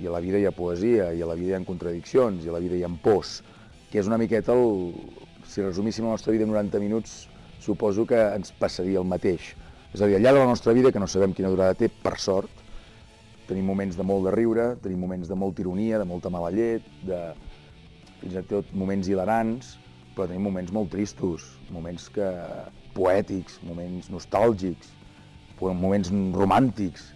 i a la vida hi ha poesia, i a la vida hi ha contradiccions, i a la vida hi ha pors, que és una miqueta el... Si resumíssim la nostra vida en 90 minuts, suposo que ens passaria el mateix. És a dir, al llarg de la nostra vida, que no sabem quina durada té, per sort, tenim moments de molt de riure, tenim moments de molta ironia, de molta mala llet, de fins i tot moments hilarants, però tenim moments molt tristos, moments que poètics, moments nostàlgics, moments romàntics.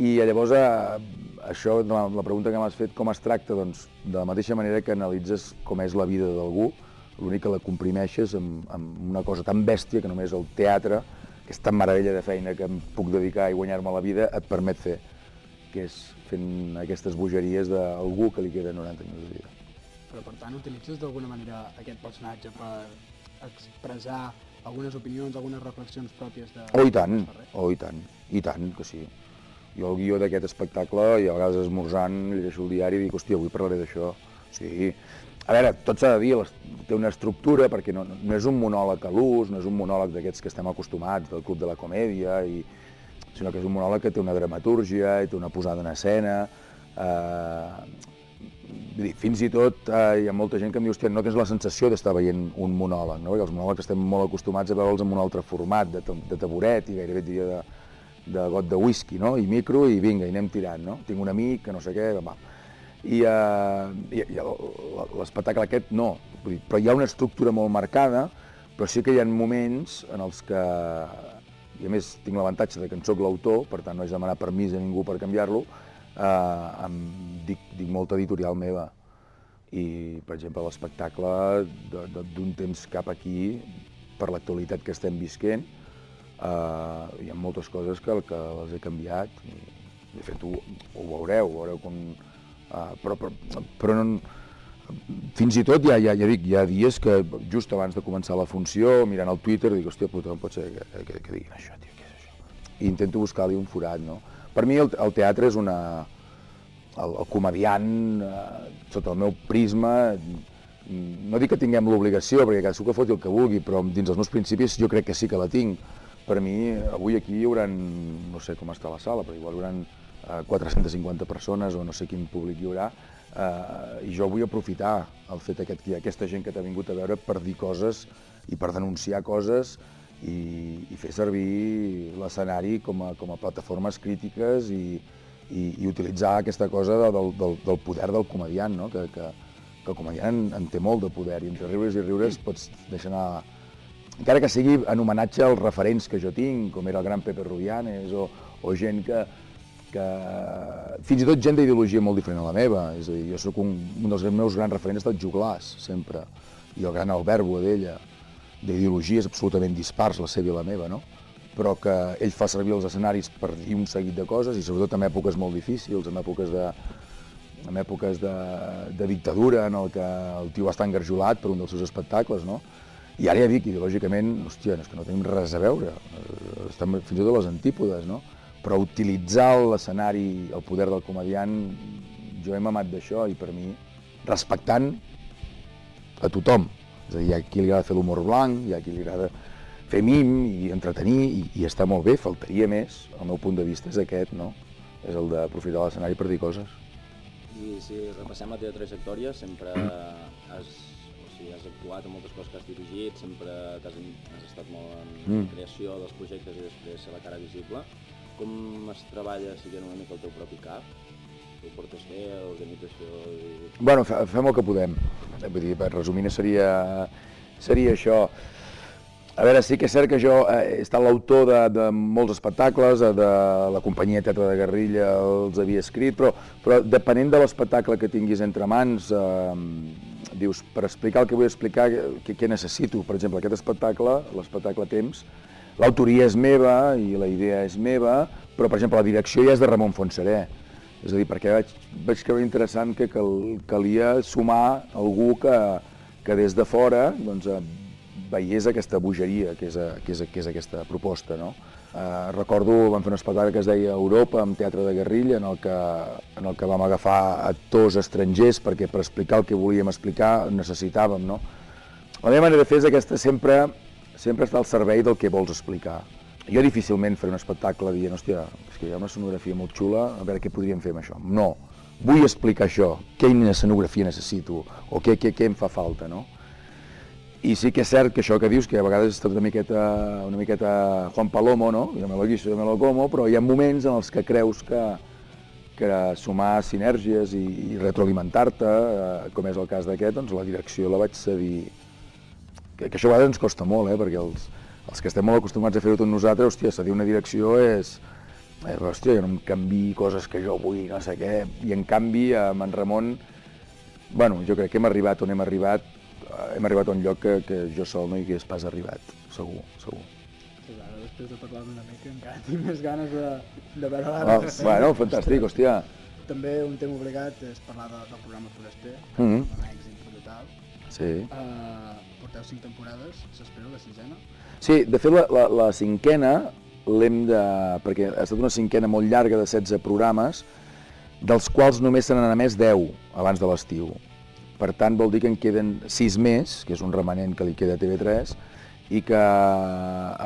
I llavors, eh, això, la, la pregunta que m'has fet, com es tracta? Doncs de la mateixa manera que analitzes com és la vida d'algú, l'únic que la comprimeixes amb, amb una cosa tan bèstia que només el teatre, que és tan meravella de feina que em puc dedicar i guanyar-me la vida, et permet fer, que és fent aquestes bogeries d'algú que li queda 90 minuts de vida. Però per tant utilitzes d'alguna manera aquest personatge per expressar algunes opinions, algunes reflexions pròpies de... Oh, i tant, oh, i tant, i tant, que sí. Jo el guió d'aquest espectacle, i a vegades esmorzant, llegeixo el diari i dic, hòstia, avui parlaré d'això. Sí. A veure, tot s'ha de dir, té una estructura, perquè no, no és un monòleg a l'ús, no és un monòleg d'aquests que estem acostumats, del Club de la Comèdia, i, sinó que és un monòleg que té una dramatúrgia, i té una posada en escena, eh, dir, fins i tot eh, hi ha molta gent que em diu, no tens la sensació d'estar veient un monòleg, no? Perquè els monòlegs estem molt acostumats a veure'ls en un altre format, de, de taburet i gairebé diria de, de got de whisky, no? I micro i vinga, i anem tirant, no? Tinc un amic que no sé què, va. I, eh, i, i l'espectacle aquest no, vull dir, però hi ha una estructura molt marcada, però sí que hi ha moments en els que, i a més tinc l'avantatge de que en sóc l'autor, per tant no de demanar permís a ningú per canviar-lo, eh, em dic, dic molta editorial meva. I, per exemple, l'espectacle d'un temps cap aquí, per l'actualitat que estem visquent, eh, hi ha moltes coses que, que les he canviat. I, de fet, ho, ho veureu, veureu com... Uh, però, però, però no, fins i tot ja, ja, ja dic, hi ha dies que just abans de començar la funció, mirant el Twitter, dic, hòstia puta, no pot ser que, que, que diguin això, tio, què és això? I intento buscar-li un forat, no? Per mi el, el teatre és una... El, el comediant, eh, sota el meu prisma, no dic que tinguem l'obligació, perquè cadascú que foti el que vulgui, però dins els meus principis jo crec que sí que la tinc. Per mi, avui aquí hi haurà, no sé com està la sala, però igual hi haurà 450 persones o no sé quin públic hi haurà, eh, i jo vull aprofitar el fet aquest, que hi ha aquesta gent que t'ha vingut a veure per dir coses i per denunciar coses i, i fer servir l'escenari com, a, com a plataformes crítiques i, i, i utilitzar aquesta cosa del, del, del poder del comediant, no? que, que, que el comediant en, en té molt de poder i entre riures i riures pots deixar anar encara que sigui en homenatge als referents que jo tinc, com era el gran Pepe Rubianes, o, o gent que, que... Fins i tot gent d'ideologia molt diferent a la meva. És a dir, jo sóc un, un dels meus grans referents del Juglàs, sempre, i el gran Albert Boadella, d'ideologies absolutament dispars, la seva i la meva, no? però que ell fa servir els escenaris per dir un seguit de coses, i sobretot en èpoques molt difícils, en èpoques de, en èpoques de, de dictadura, en el que el tio va estar engarjolat per un dels seus espectacles, no? I ara ja dic, ideològicament, hòstia, és que no tenim res a veure, estem fins i tot a les antípodes, no? Però utilitzar l'escenari, el poder del comediant, jo he mamat d'això i per mi, respectant a tothom. És a dir, hi ha qui li agrada fer l'humor blanc, hi ha qui li agrada fer mim i entretenir, i, i està molt bé, faltaria més, el meu punt de vista és aquest, no? És el d'aprofitar l'escenari per dir coses. I si repassem la teva trajectòria, sempre has, o sigui, has actuat en moltes coses que has dirigit, sempre has, has estat molt en Mm. creació dels projectes i després ser la cara visible. Com es treballa siguent una mica el teu propi cap? Ho portes bé, l'organització... I... Bueno, fe- fem el que podem. Vull dir, per resumir, seria, seria això. A veure, sí que és cert que jo eh, he estat l'autor de, de molts espectacles, de la companyia Teatre de Guerrilla els havia escrit, però, però depenent de l'espectacle que tinguis entre mans, eh, dius, per explicar el que vull explicar, què, què necessito? Per exemple, aquest espectacle, l'espectacle Temps, l'autoria és meva i la idea és meva, però, per exemple, la direcció ja és de Ramon Fonseré. És a dir, perquè vaig, vaig creure interessant que cal, calia sumar algú que, que des de fora doncs, eh, veiés aquesta bogeria que és, a, que és, a, que és aquesta proposta, no? Eh, recordo, vam fer un espectacle que es deia Europa, amb teatre de guerrilla, en el que, en el que vam agafar actors estrangers perquè per explicar el que volíem explicar necessitàvem, no? La meva manera de fer és aquesta, sempre, sempre està al servei del que vols explicar. Jo difícilment faré un espectacle dient, hòstia, és que hi ha una sonografia molt xula, a veure què podríem fer amb això. No, vull explicar això, què escenografia necessito, o què, què, què em fa falta, no? I sí que és cert que això que dius, que a vegades tot una miqueta, una miqueta Juan Palomo, no? Jo me lo guiso, jo me lo como, però hi ha moments en els que creus que, que sumar sinergies i, i retroalimentar-te, eh, com és el cas d'aquest, doncs la direcció la vaig cedir. Que, que això a vegades ens costa molt, eh? perquè els, els que estem molt acostumats a fer-ho tot nosaltres, hòstia, cedir una direcció és... Eh, hòstia, jo no em canvi coses que jo vull, no sé què, i en canvi amb en Ramon, bueno, jo crec que hem arribat on hem arribat eh, hem arribat a un lloc que, que jo sol no hi hagués pas arribat, segur, segur. Després de parlar una mica, encara tinc més ganes de, de veure la bueno, fantàstic, hòstia. També un tema obligat és parlar de, del programa Foraster, Mhm. és un èxit brutal. Sí. Uh, porteu cinc temporades, s'espera la sisena? Sí, de fet la, la, la cinquena l'hem de... perquè ha estat una cinquena molt llarga de 16 programes, dels quals només se n'han emès 10 abans de l'estiu. Per tant, vol dir que en queden 6 més, que és un remanent que li queda a TV3, i que,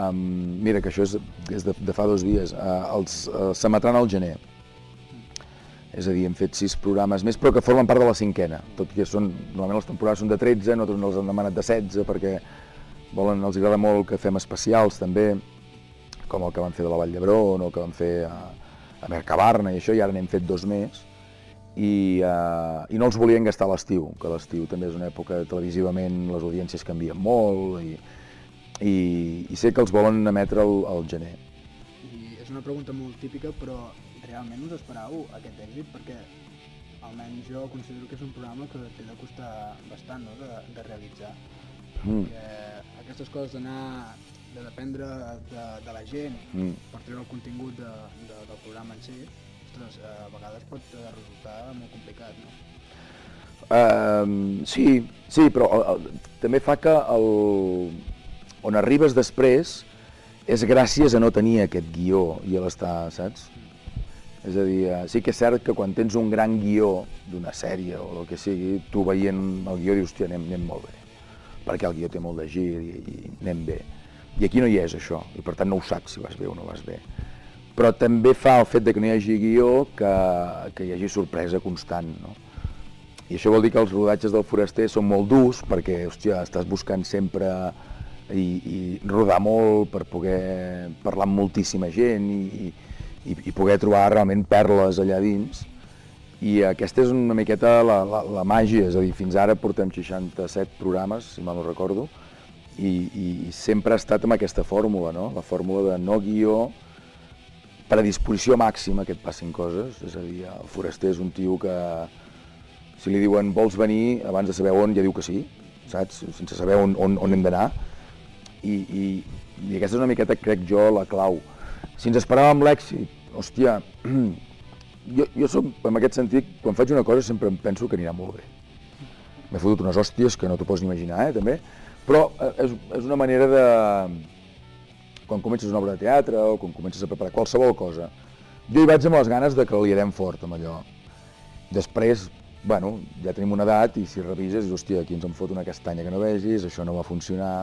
um, mira, que això és, és de, de fa dos dies, uh, els uh, s'emetran al gener. És a dir, hem fet 6 programes més, però que formen part de la cinquena, tot i que són, normalment les temporades són de 13, nosaltres no els hem demanat de 16, perquè volen, els agrada molt que fem especials també, com el que van fer de la Vall d'Hebron o que van fer a, a Mercabarna i això, i ara n'hem fet dos més, i, uh, i no els volien gastar l'estiu, que l'estiu també és una època televisivament les audiències canvien molt i, i, i sé que els volen emetre al gener. I és una pregunta molt típica, però realment us esperàveu aquest èxit? Perquè almenys jo considero que és un programa que té de costar bastant no? de, de realitzar. Mm. Perquè aquestes coses d'anar de dependre de, de la gent Mm. per treure el contingut de, de, del programa en si, ostres, a vegades pot eh, resultar molt complicat, no? Uh, sí, sí, però el, el, també fa que el, on arribes després és gràcies a no tenir aquest guió i a l'estar, saps? És a dir, eh, sí que és cert que quan tens un gran guió d'una sèrie o el que sigui, tu veient el guió dius, hòstia, anem, anem molt bé, perquè el guió té molt de gir i, i anem bé. I aquí no hi és això, i per tant no ho saps si vas bé o no vas bé. Però també fa el fet de que no hi hagi guió que, que hi hagi sorpresa constant, no? I això vol dir que els rodatges del foraster són molt durs perquè, hòstia, estàs buscant sempre i, i rodar molt per poder parlar amb moltíssima gent i, i, i poder trobar realment perles allà dins. I aquesta és una miqueta la, la, la màgia, és a dir, fins ara portem 67 programes, si mal no recordo, i, i, i sempre ha estat amb aquesta fórmula, no? La fórmula de no guió, predisposició màxima que et passin coses, és a dir, el foraster és un tio que si li diuen vols venir, abans de saber on ja diu que sí, saps? Sense saber on, on, on hem d'anar. I, i, I aquesta és una miqueta, crec jo, la clau. Si ens esperàvem l'èxit, hòstia, jo, jo soc, en aquest sentit, quan faig una cosa sempre em penso que anirà molt bé. M'he fotut unes hòsties que no t'ho pots ni imaginar, eh, també, però eh, és, és una manera de... Quan comences una obra de teatre o quan comences a preparar qualsevol cosa, jo hi vaig amb les ganes de que liarem fort amb allò. Després, bueno, ja tenim una edat i si revises, hòstia, aquí ens en fot una castanya que no vegis, això no va funcionar...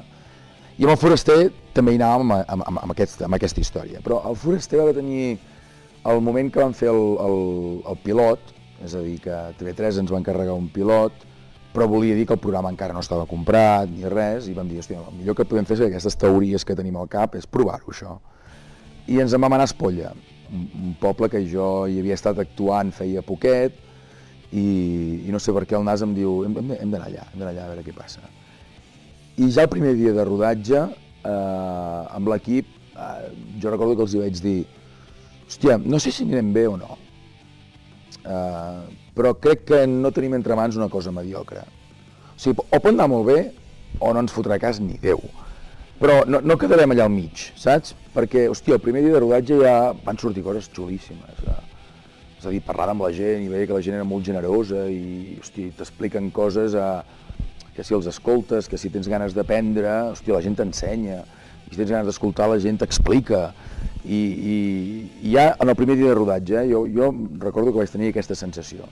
I amb el Foraster també hi anàvem amb, amb, amb, amb, aquest, amb aquesta història, però el Foraster va tenir el moment que van fer el, el, el pilot, és a dir, que TV3 ens va encarregar un pilot, però volia dir que el programa encara no estava comprat ni res, i vam dir, hòstia, el millor que podem fer és que aquestes teories que tenim al cap és provar-ho, això. I ens en vam anar a Espolla, un, un poble que jo hi havia estat actuant feia poquet, i, i no sé per què el nas em diu, hem, hem, d'anar allà, hem d'anar allà a veure què passa. I ja el primer dia de rodatge, eh, amb l'equip, eh, jo recordo que els hi vaig dir, hòstia, no sé si anirem bé o no, eh, però crec que no tenim entre mans una cosa mediocre. O sigui, o pot anar molt bé o no ens fotrà cas ni Déu. Però no, no quedarem allà al mig, saps? Perquè, hòstia, el primer dia de rodatge ja van sortir coses xulíssimes. Eh? És a dir, parlar amb la gent i veia que la gent era molt generosa i, hòstia, t'expliquen coses a, que si els escoltes, que si tens ganes d'aprendre, hòstia, la gent t'ensenya, si tens ganes d'escoltar, la gent t'explica. I, i, I ja en el primer dia de rodatge, eh, jo, jo recordo que vaig tenir aquesta sensació.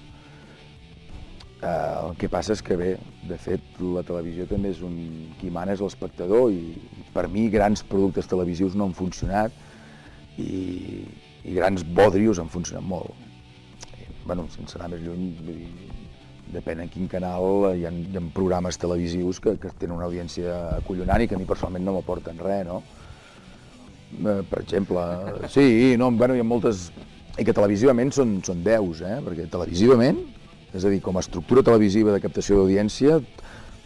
Eh, el que passa és que bé, de fet, la televisió també és un... qui mana és l'espectador i, i per mi grans productes televisius no han funcionat i, i grans bodrios han funcionat molt. I, bueno, sense anar més lluny, depèn en quin canal hi ha, hi ha programes televisius que, que tenen una audiència acollonant i que a mi personalment no m'aporten res, no? Eh, per exemple, sí, no, bueno, hi ha moltes... I que televisivament són, són deus, eh? perquè televisivament és a dir, com a estructura televisiva de captació d'audiència,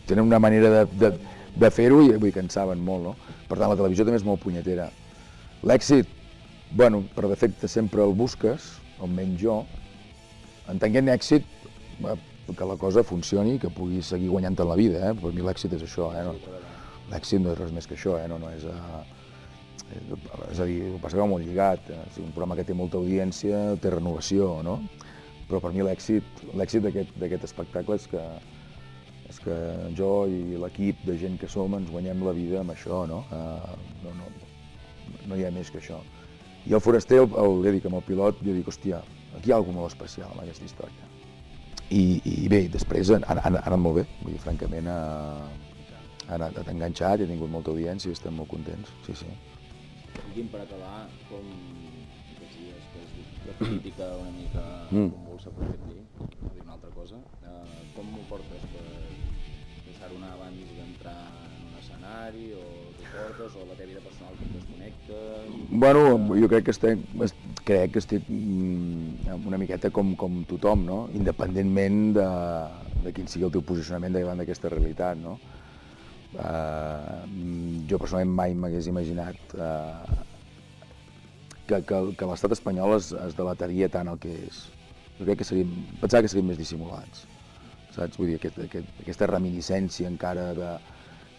tenen una manera de, de, de fer-ho i vull que en saben molt, no? Per tant, la televisió també és molt punyetera. L'èxit, bueno, per defecte sempre el busques, almenys jo, entenguent èxit, eh, que la cosa funcioni i que pugui seguir guanyant en la vida, eh? Per mi l'èxit és això, eh? No, l'èxit no és res més que això, eh? No, no és... Uh, és a dir, ho passa que va molt lligat, eh? si un programa que té molta audiència té renovació, no? però per mi l'èxit l'èxit d'aquest espectacle és que, és que jo i l'equip de gent que som ens guanyem la vida amb això, no? Uh, no, no, no hi ha més que això. I el foraster, el, el, ja dic, amb el pilot, jo dic, hòstia, aquí hi ha alguna molt especial en aquesta història. I, i bé, després han, han, han anat molt bé, vull dir, francament, ha, ha anat enganxat, ha tingut molta audiència i estem molt contents, sí, sí. Quin per acabar, com aquests dies que diu la política una mica Mm. convulsa, per dir no dir una altra cosa, eh, com m'ho portes per deixar-ho anar abans d'entrar en un escenari, o t'ho portes, o la teva vida personal com desconnectes? Bueno, jo crec que estic, es- crec que estic mm, una miqueta com, com tothom, no? independentment de, de quin sigui el teu posicionament davant d'aquesta realitat. No? Uh, jo personalment mai m'hagués imaginat uh, que, que, que l'estat espanyol es, es delataria tant el que és. Jo crec que seríem, pensava que seríem més dissimulats, saps? Vull dir, aquest, aquest, aquesta reminiscència encara de,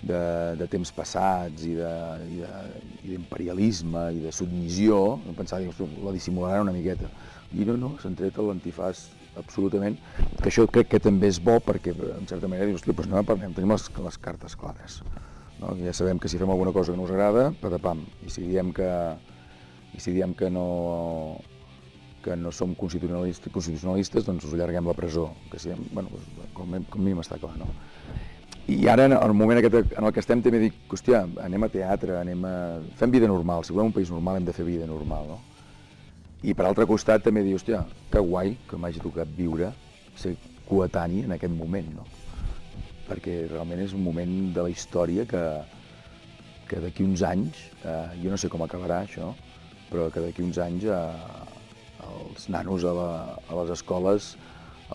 de, de temps passats i de- i de- i d'imperialisme de submissió, em pensava, dius, la dissimularan una miqueta. I no, no, s'han tret l'antifàs absolutament, que això crec que també és bo perquè, en certa manera, dius, "Hosti, doncs a parlar, tenim les, les cartes clares. No? Ja sabem que si fem alguna cosa que no us agrada, patapam. I si diem que, i si diem que no, que no som constitucionalistes, constitucionalistes doncs us allarguem la presó, que si, bueno, doncs, com, com a mínim està clar, no? I ara, en el moment aquest en el que estem, també dic, hòstia, anem a teatre, anem a... fem vida normal, si volem un país normal hem de fer vida normal, no? I per altre costat també dic, hòstia, que guai que m'hagi tocat viure, ser coetani en aquest moment, no? Perquè realment és un moment de la història que, que d'aquí uns anys, eh, jo no sé com acabarà això, però que d'aquí uns anys eh, els nanos a, la, a les escoles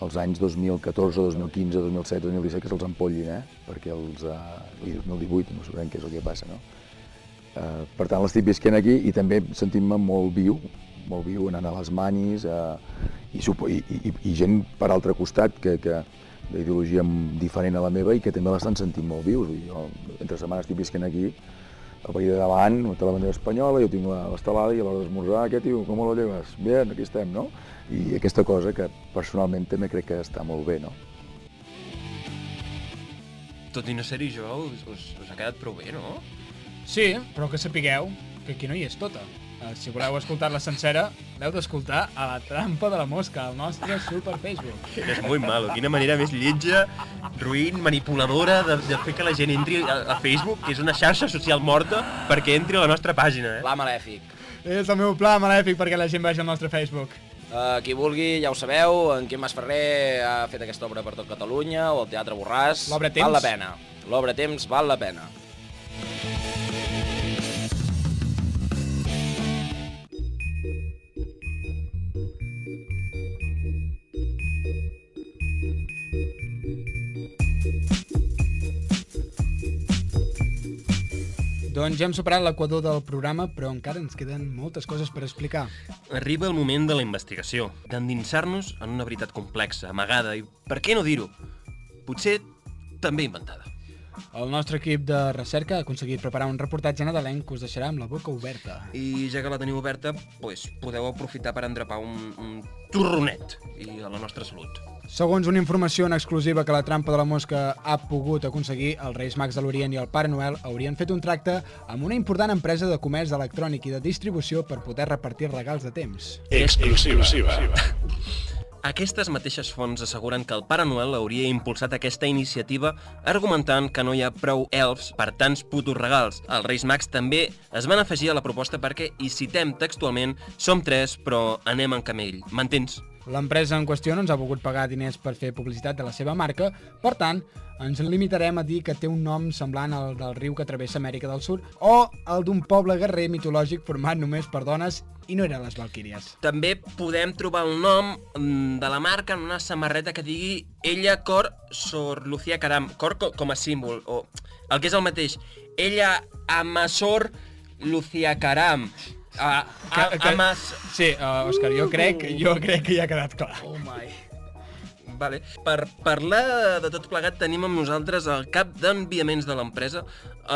els anys 2014, 2015, 2017, 2017 que se'ls empollin, eh? perquè els... Eh, i 2018 no sabrem què és el que passa, no? Eh, per tant, l'estic visquent aquí i també sentint-me molt viu, molt viu anant a les manis eh, i, i, i, i gent per altre costat que, que d'ideologia diferent a la meva i que també l'estan sentint molt vius. Jo, entre setmanes estic visquent aquí, el veí de davant, té la bandera espanyola, jo tinc la- l'estelada i a l'hora d'esmorzar, què tio, com lo lleves? Bien, aquí estem, no? I aquesta cosa que personalment també crec que està molt bé, no? Tot i no ser-hi jo, us, us, us ha quedat prou bé, no? Sí, però que sapigueu que aquí no hi és tota. Eh, Si voleu escoltar-la sencera, l'heu d'escoltar a la trampa de la mosca, al nostre super Facebook. És molt malo. Quina manera més lletja, ruïn, manipuladora de, de fer que la gent entri a, a Facebook, que és una xarxa social morta, perquè entri a la nostra pàgina, eh? Pla malèfic. És el meu pla malèfic perquè la gent vagi al nostre Facebook. Uh, qui vulgui, ja ho sabeu, en Quim Masferrer ha fet aquesta obra per tot Catalunya, o el Teatre Borràs. L'obra Temps. Val la pena. L'obra Temps val la pena. Doncs ja hem superat l'equador del programa, però encara ens queden moltes coses per explicar. Arriba el moment de la investigació, d'endinsar-nos en una veritat complexa, amagada i, per què no dir-ho, potser també inventada. El nostre equip de recerca ha aconseguit preparar un reportatge nadalenc que us deixarà amb la boca oberta. I ja que la teniu oberta, pues, podeu aprofitar per endrapar un, un torronet i a la nostra salut. Segons una informació en exclusiva que la trampa de la mosca ha pogut aconseguir, els Reis Mags de l'Orient i el Pare Noel haurien fet un tracte amb una important empresa de comerç electrònic i de distribució per poder repartir regals de temps. Exclusiva. Aquestes mateixes fonts asseguren que el Pare Noel hauria impulsat aquesta iniciativa argumentant que no hi ha prou elfs per tants putos regals. Els Reis Mags també es van afegir a la proposta perquè, i citem textualment, som tres, però anem en camell. M'entens? L'empresa en qüestió no ens ha volgut pagar diners per fer publicitat de la seva marca, per tant, ens limitarem a dir que té un nom semblant al del riu que travessa Amèrica del Sud o el d'un poble guerrer mitològic format només per dones i no eren les Valquíries. També podem trobar el nom mm, de la marca en una samarreta que digui Ella Cor Sor Lucía Caram, Cor co com a símbol, o el que és el mateix, Ella Amasor Lucía Caram. A, a, Que- amas... Sí, uh, Òscar, jo crec, jo crec que ja ha quedat clar. Oh my. Vale. Per parlar de tot plegat tenim amb nosaltres el cap d'enviaments de l'empresa,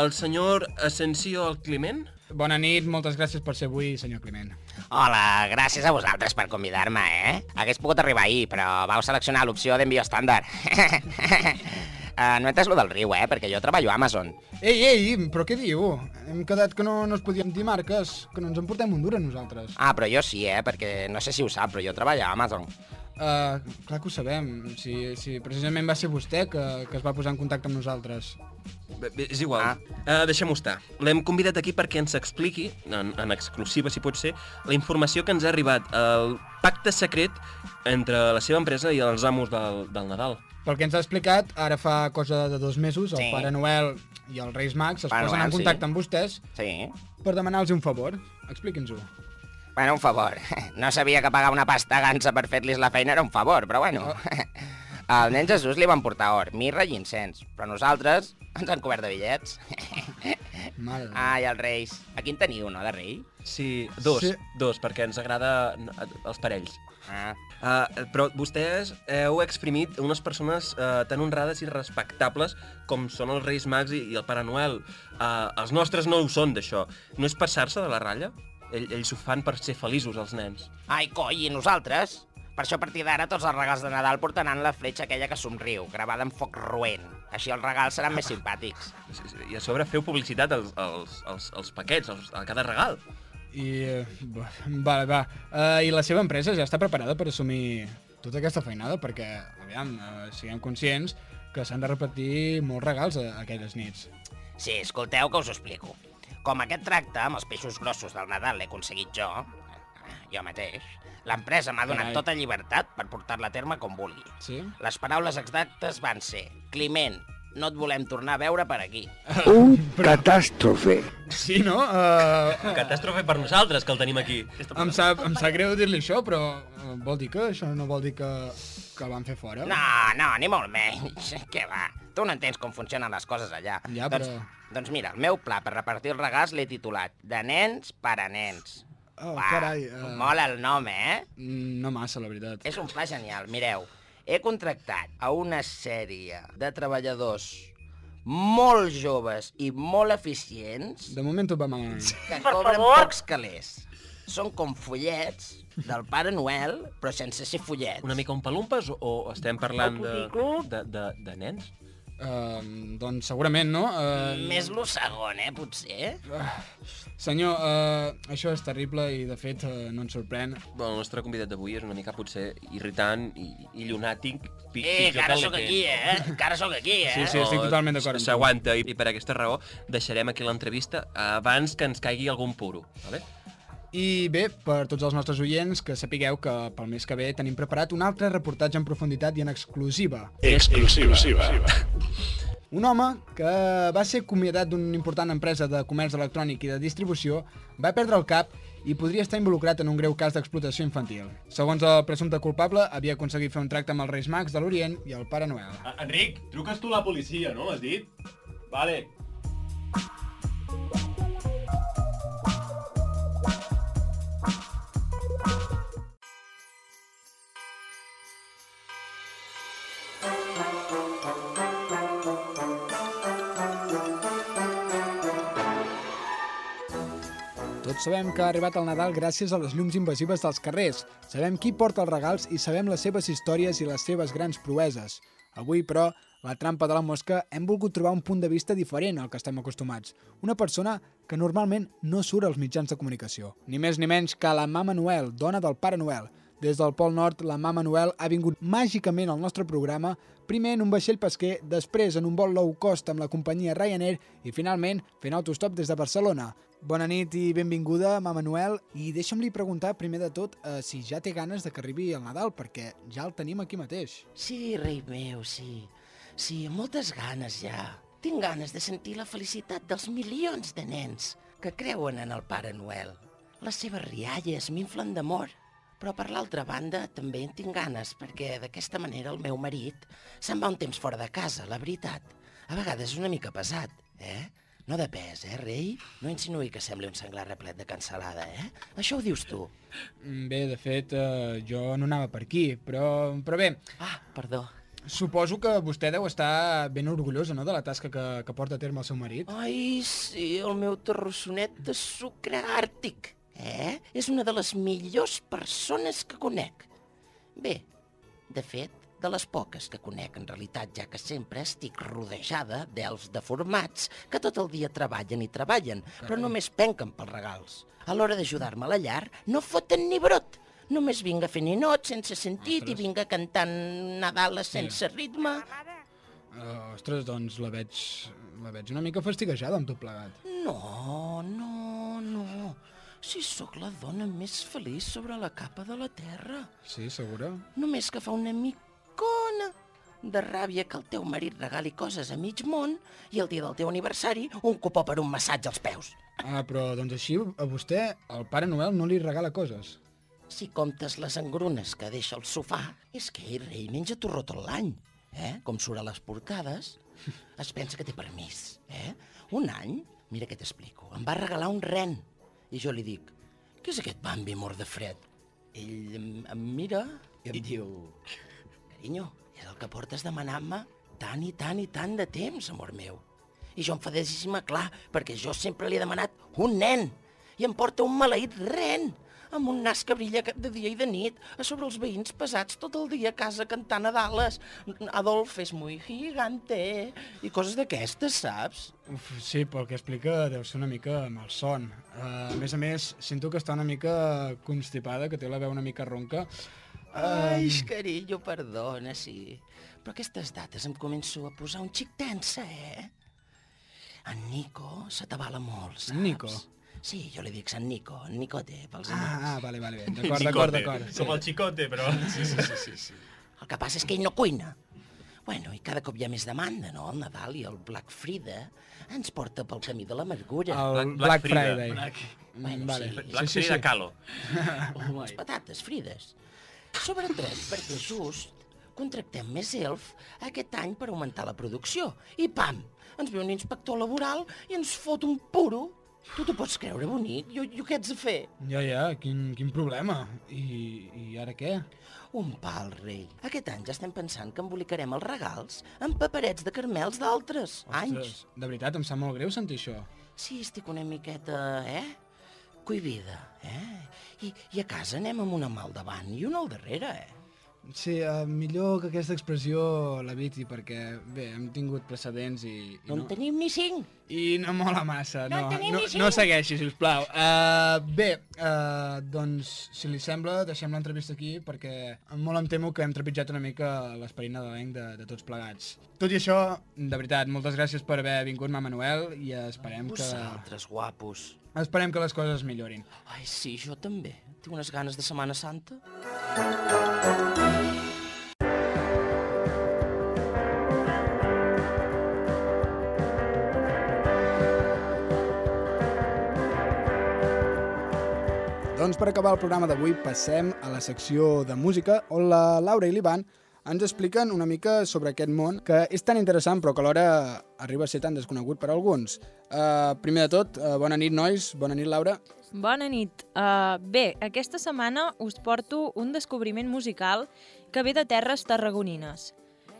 el senyor Asensio el Climent. Bona nit, moltes gràcies per ser avui, senyor Climent. Hola, gràcies a vosaltres per convidar-me, eh? Hagués pogut arribar ahir, però vau seleccionar l'opció d'envio estàndard. uh, no he entès lo del riu, eh? Perquè jo treballo a Amazon. Ei, ei, però què diu? Hem quedat que no, no es podien dir marques, que no ens en portem un dura nosaltres. Ah, però jo sí, eh? Perquè no sé si ho sap, però jo treballo a Amazon. Uh, clar que ho sabem, si, si precisament va ser vostè que, que es va posar en contacte amb nosaltres. Bé, bé, és igual. Ah. Uh, Deixem-ho estar. L'hem convidat aquí perquè ens expliqui, en, en exclusiva si pot ser, la informació que ens ha arribat, el pacte secret entre la seva empresa i els amos del, del Nadal. Pel que ens ha explicat, ara fa cosa de dos mesos, el Sí. Pare Noel i els Reis Mags es Pare posen Noel, en contacte sí. amb vostès Sí. per demanar-los un favor. Expliqui'ns-ho. Bueno, un favor. No sabia que pagar una pasta gansa per fer-los la feina era un favor, però bueno. Al nen Jesús li van portar or, mirra i incens, però nosaltres ens han cobert de bitllets. Mare. Ai, els reis. Aquí en teniu, no, de rei? Sí, dos, Sí. sí. dos, perquè ens agrada eh, els parells. Ah. Uh, però vostès heu exprimit unes persones uh, tan honrades i respectables com són els Reis Mags i, i el Pare Noel. Uh, els nostres no ho són, d'això. No és passar-se de la ratlla? Ell, ells ho fan per ser feliços, els nens. Ai, coi, i nosaltres? Per això a partir d'ara tots els regals de Nadal portaran la fletxa aquella que somriu, gravada en foc roent. Així els regals seran més simpàtics. I a sobre feu publicitat als, als, als, als paquets, als, a cada regal. I... eh, va, Vale, va. Uh, I la seva empresa ja està preparada per assumir tota aquesta feinada? Perquè, aviam, uh, siguem conscients que s'han de repetir molts regals a, a aquelles nits. Sí, escolteu que us ho explico. Com aquest tracte amb els peixos grossos del Nadal l'he aconseguit jo, jo mateix, l'empresa m'ha donat Carai. tota llibertat per portar-la a terme com vulgui. Sí? Les paraules exactes van ser Climent, no et volem tornar a veure per aquí. Un catàstrofe. Sí, no? Uh, Catàstrofe per nosaltres, que el tenim aquí. em, sap, em sap greu dir-li això, però uh, vol dir que això no vol dir que, que el van fer fora? No, no, ni molt menys. Què va? Tu no entens com funcionen les coses allà. Ja, doncs, però- doncs mira, el meu pla per repartir els regals l'he titulat De nens per a nens. Oh, Uah, carai, eh. Mola el nom, eh? No massa, la veritat. És un pla genial. Mireu, he contractat a una sèrie de treballadors molt joves i molt eficients De moment tot va malament. que Per cobren favor. pocs calés. Són com follets del Pare Noel, però sense ser follets. Una mica un palumpes o, estem parlant de, de, de, de nens? Uh, doncs segurament, no? Uh, Més lo segon, eh, potser? Senyor, uh, això és terrible i, de fet, uh, no ens sorprèn. Bueno, el nostre convidat d'avui és una mica potser irritant i, i llunàtic. pi- Eh, que ara el sóc aquí, eh? Que ara sóc aquí, eh? Sí, sí, estic totalment d'acord. S'aguanta, i, i per aquesta raó deixarem aquí l'entrevista abans que ens caigui algun puro. Vale? I bé, per tots els nostres oients, que sapigueu que pel mes que ve tenim preparat un altre reportatge en profunditat i en exclusiva. Exclusiva. Un home que va ser acomiadat d'una important empresa de comerç electrònic i de distribució va perdre el cap i podria estar involucrat en un greu cas d'explotació infantil. Segons el presumpte culpable, havia aconseguit fer un tracte amb els Reis Mags de l'Orient i el Pare Noel. Enric, truques tu a la policia, no? M'has dit? Vale. Sabem que ha arribat el Nadal gràcies a les llums invasives dels carrers. Sabem qui porta els regals i sabem les seves històries i les seves grans proeses. Avui, però, la trampa de la mosca, hem volgut trobar un punt de vista diferent al que estem acostumats. Una persona que normalment no surt als mitjans de comunicació. Ni més ni menys que la Mama Noel, dona del Pare Noel. Des del Pol Nord, la Mama Noel ha vingut màgicament al nostre programa, primer en un vaixell pesquer, després en un vol low cost amb la companyia Ryanair i finalment fent autostop des de Barcelona. Bona nit i benvinguda, Mama Noel. I deixa'm-li preguntar, primer de tot, eh, si ja té ganes de que arribi el Nadal, perquè ja el tenim aquí mateix. Sí, rei meu, sí. Sí, amb moltes ganes ja. Tinc ganes de sentir la felicitat dels milions de nens que creuen en el Pare Noel. Les seves rialles m'inflen d'amor. Però per l'altra banda també en tinc ganes, perquè d'aquesta manera el meu marit se'n va un temps fora de casa, la veritat. A vegades és una mica pesat, eh? No de pes, eh, rei? No insinuï que sembli un senglar replet de cancel·lada, eh? Això ho dius tu. Mm, Bé, de fet, eh, jo no anava per aquí, però, però bé... Ah, perdó. Suposo que vostè deu estar ben orgullosa, no?, de la tasca que, que porta a terme el seu marit. Ai, sí, el meu terrossonet de sucre àrtic, eh? És una de les millors persones que conec. Bé, de fet, de les poques que conec en realitat, ja que sempre estic rodejada d'elfs deformats que tot el dia treballen i treballen, però només penquen pels regals. A l'hora d'ajudar-me a la llar, no foten ni brot. Només vinga fent ninots sense sentit i vinga cantant Nadales sense ritme. Uh, ostres, doncs la veig, la veig una mica fastiguejada amb tot plegat. No, no, no. Si sóc la dona més feliç sobre la capa de la terra. Sí, segura? Només que fa una micona de ràbia que el teu marit regali coses a mig món i el dia del teu aniversari un cupó per un massatge als peus. Ah, però doncs així a vostè el Pare Noel no li regala coses. Si comptes les engrunes que deixa al sofà, és que ell, rei, menja torró tot l'any. Eh? Com surt a les portades, es pensa que té permís. Eh? Un any, mira què t'explico, em va regalar un ren. I jo li dic, què és aquest Bambi mort de fred? Ell em, em mira i em diu, carinyo, és el que portes demanant-me tant i tant i tant de temps, amor meu. I jo enfadesíssima, clar, perquè jo sempre li he demanat un nen. I em porta un maleït ren, amb un nas que brilla de dia i de nit, a sobre els veïns pesats tot el dia a casa cantant Nadales. Adolf és muy gigante, i coses d'aquestes, saps? Uf, sí, pel que explica deu ser una mica malson. Uh, a més a més, sento que està una mica constipada, que té la veu una mica ronca. Ai, carillo, perdona, sí. Però aquestes dates em començo a posar un xic tensa, eh? En Nico se t'avala molt, saps? Nico? Sí, jo li dic Sant Nico, en Nicote, pels Ah, amics. ah, vale, vale, bé. D'acord, d'acord, d'acord. Com el xicote, però... Sí, sí, sí, sí, sí. El que passa és que ell no cuina. Bueno, i cada cop hi ha més demanda, no? El Nadal i el Black Friday ens porta pel camí de l'amargura. El Black, Friday. Black. Bueno, vale. sí. Black Friday Calo. Les patates frides. Sobretot perquè just contractem més elf aquest any per augmentar la producció. I pam, ens ve un inspector laboral i ens fot un puro. Tu t'ho pots creure, bonic? Jo, jo què haig de fer? Ja, ja, quin, quin problema. I, I ara què? Un pal, rei. Aquest any ja estem pensant que embolicarem els regals amb paperets de carmels d'altres anys. De veritat, em sap molt greu sentir això. Sí, estic una miqueta, eh? Cohibida, eh? I, I a casa anem amb una mà al davant i una al darrere, eh? Sí, uh, millor que aquesta expressió l'eviti, perquè, bé, hem tingut precedents i... i No en tenim ni cinc. I no mola massa, No no, no, no segueixi, sisplau. Uh, bé, uh, doncs, si li sembla, deixem l'entrevista aquí, perquè molt em temo que hem trepitjat una mica l'esperit nadalenc de, de tots plegats. Tot i això, de veritat, moltes gràcies per haver vingut, Mama Noel, i esperem que... Vosaltres, guapos. Esperem que les coses millorin. Ai, sí, jo també. Tinc unes ganes de Setmana Santa. Doncs per acabar el programa d'avui passem a la secció de música on la Laura i l'Ivan ens expliquen una mica sobre aquest món que és tan interessant però que alhora arriba a ser tan desconegut per alguns. Uh, primer de tot, uh, bona nit, nois. Bona nit, Laura. Bona nit. Uh, bé, aquesta setmana us porto un descobriment musical que ve de terres tarragonines.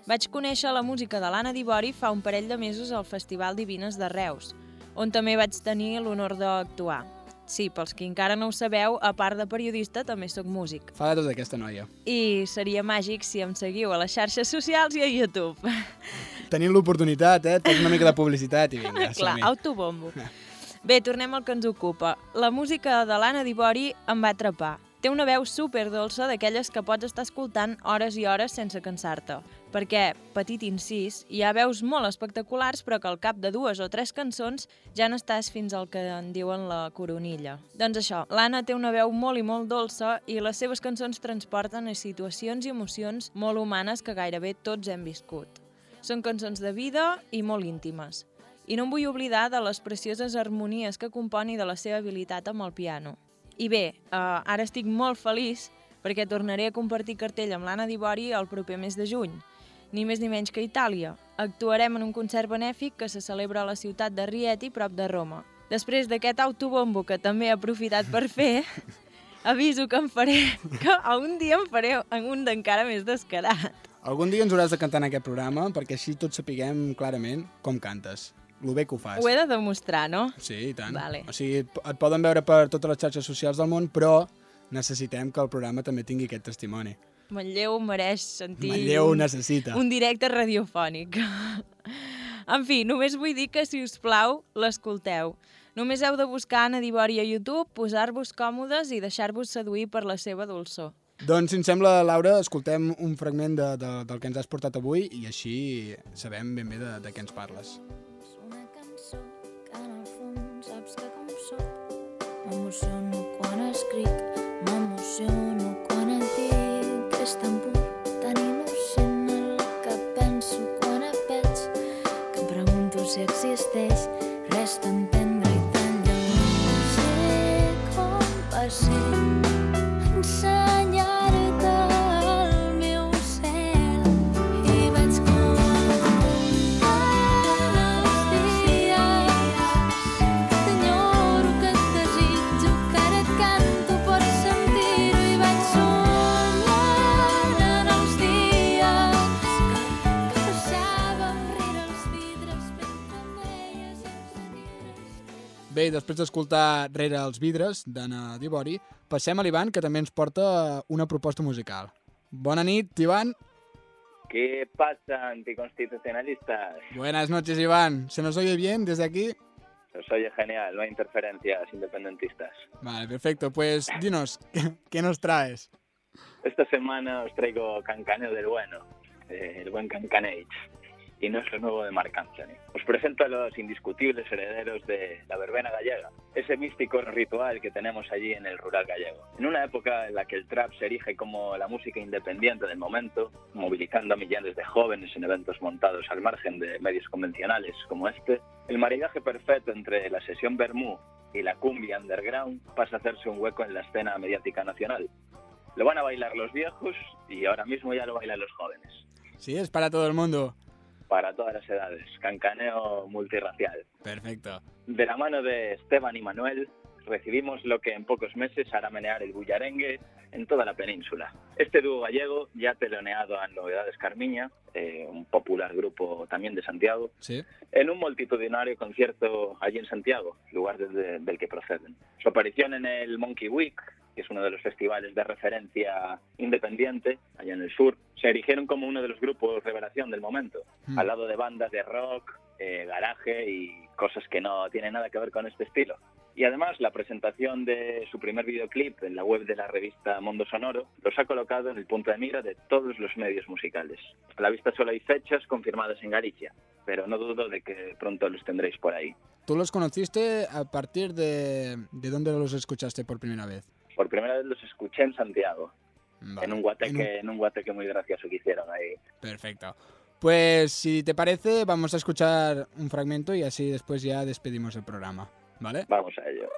Vaig conèixer la música de l'Anna Dibori fa un parell de mesos al Festival Divines de Reus, on també vaig tenir l'honor d'actuar. Sí, pels que encara no ho sabeu, a part de periodista, també sóc músic. Fa de tot aquesta noia. I seria màgic si em seguiu a les xarxes socials i a YouTube. Tenint l'oportunitat, eh? Fes una mica de publicitat i vinga, Clar, autobombo. Bé, tornem al que ens ocupa. La música de l'Anna Dibori em va atrapar. Té una veu super dolça d'aquelles que pots estar escoltant hores i hores sense cansar-te. Perquè, petit incís, hi ha veus molt espectaculars però que al cap de dues o tres cançons ja n'estàs fins al que en diuen la coronilla. Doncs això, l'Anna té una veu molt i molt dolça i les seves cançons transporten a situacions i emocions molt humanes que gairebé tots hem viscut. Són cançons de vida i molt íntimes. I no em vull oblidar de les precioses harmonies que compon i de la seva habilitat amb el piano. I bé, eh, ara estic molt feliç perquè tornaré a compartir cartell amb l'Anna Dibori el proper mes de juny. Ni més ni menys que a Itàlia. Actuarem en un concert benèfic que se celebra a la ciutat de Rieti, prop de Roma. Després d'aquest autobombo que també he aprofitat per fer, aviso que em faré, que a un dia em faré un d'encara més descarat. Algun dia ens hauràs de cantar en aquest programa perquè així tots sapiguem clarament com cantes. Lo bé que ho fas. Ho he de demostrar, no? Sí, i tant. Vale. O sigui, et poden veure per totes les xarxes socials del món, però necessitem que el programa també tingui aquest testimoni. Manlleu mereix sentir... Manlleu un- necessita. Un directe radiofònic. en fi, només vull dir que, si us plau, l'escolteu. Només heu de buscar Anna Dibori a YouTube, posar-vos còmodes i deixar-vos seduir per la seva dolçor. Doncs, si ens sembla, Laura, escoltem un fragment de, de, del que ens has portat avui i així sabem ben bé de, de què ens parles. M'emociono quan escric, m'emociono quan et dic és tan pur, tan innocent el que penso quan et veig que em pregunto si existeix res tan tendre i tan lluny. Sé com va ser Bé, després d'escoltar Rere els vidres, d'Anna Dibori, passem a l'Ivan, que també ens porta una proposta musical. Bona nit, Ivan. ¿Qué pasa, anticonstitucionalistas? Buenas noches, Iván. ¿Se nos oye bien desde aquí? Os oye genial, no hay interferencias independentistas. Vale, perfecto. Pues dinos, ¿qué, qué nos traes? Esta semana os traigo Cancaneo del bueno, eh, el buen Cancanage, y no es lo nuevo de Marc Anthony. Os presento a los indiscutibles herederos de la verbena gallega, ese místico ritual que tenemos allí en el rural gallego. En una época en la que el trap se erige como la música independiente del momento, movilizando a millones de jóvenes en eventos montados al margen de medios convencionales como este, el maridaje perfecto entre la sesión Bermú y la cumbia underground pasa a hacerse un hueco en la escena mediática nacional. Lo van a bailar los viejos y ahora mismo ya lo bailan los jóvenes. Sí, es para todo el mundo. Para todas las edades. Cancaneo multirracial. Perfecto. De la mano de Esteban y Manuel recibimos lo que en pocos meses hará menear el bullarengue en toda la península. Este dúo gallego ya teloneado a Novedades Carmiña, eh, un popular grupo también de Santiago, Sí. en un multitudinario concierto allí en Santiago, lugar desde- del que proceden. Su aparición en el Monkey Week, que es uno de los festivales de referencia independiente allá en el sur, se erigieron como uno de los grupos revelación del momento, Mm. al lado de bandas de rock, eh, garaje y cosas que no tienen nada que ver con este estilo. Y además la presentación de su primer videoclip en la web de la revista Mundo Sonoro los ha colocado en el punto de mira de todos los medios musicales. A la vista solo hay fechas confirmadas en Galicia, pero no dudo de que pronto los tendréis por ahí. ¿Tú los conociste a partir de... ¿De dónde los escuchaste por primera vez? Por primera vez los escuché en Santiago, en un guateque, en un guateque muy gracioso que hicieron ahí. Perfecto. Pues si te parece, vamos a escuchar un fragmento y así después ya despedimos el programa, ¿vale? Vamos a ello.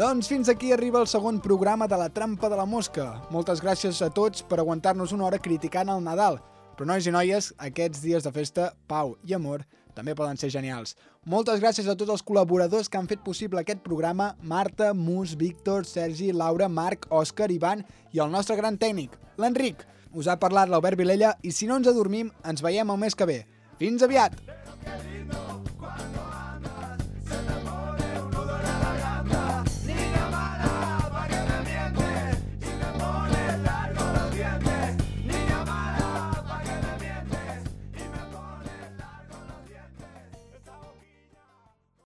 Doncs fins aquí arriba el segon programa de La Trampa de la Mosca. Moltes gràcies a tots per aguantar-nos una hora criticant el Nadal. Però nois i noies, aquests dies de festa, pau i amor també poden ser genials. Moltes gràcies a tots els col·laboradors que han fet possible aquest programa, Marta, Mus, Víctor, Sergi, Laura, Marc, Òscar, Ivan i el nostre gran tècnic, l'Enric. Us ha parlat l'Albert Vilella i si no ens adormim, ens veiem el mes que ve. Fins aviat!